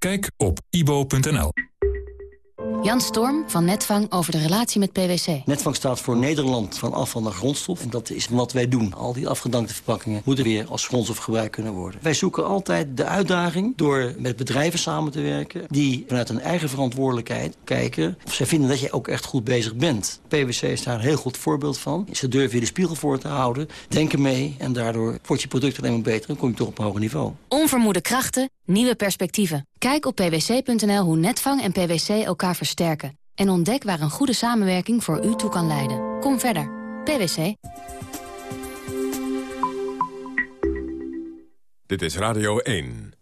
Kijk op ibo.nl. Jan Storm van Netvang over de relatie met PwC. Netvang staat voor Nederland van afval naar grondstof. En dat is wat wij doen. Al die afgedankte verpakkingen moeten weer als grondstof gebruikt kunnen worden. Wij zoeken altijd de uitdaging door met bedrijven samen te werken... die vanuit een eigen verantwoordelijkheid kijken of zij vinden dat je ook echt goed bezig bent. PwC is daar een heel goed voorbeeld van. Ze durven je de spiegel voor te houden, denken mee... en daardoor wordt je product alleen maar beter en kom je toch op een hoger niveau. Onvermoede krachten, nieuwe perspectieven. Kijk op pwc.nl hoe Netvang en PwC elkaar versterken. En ontdek waar een goede samenwerking voor u toe kan leiden. Kom verder. PwC. Dit is Radio 1.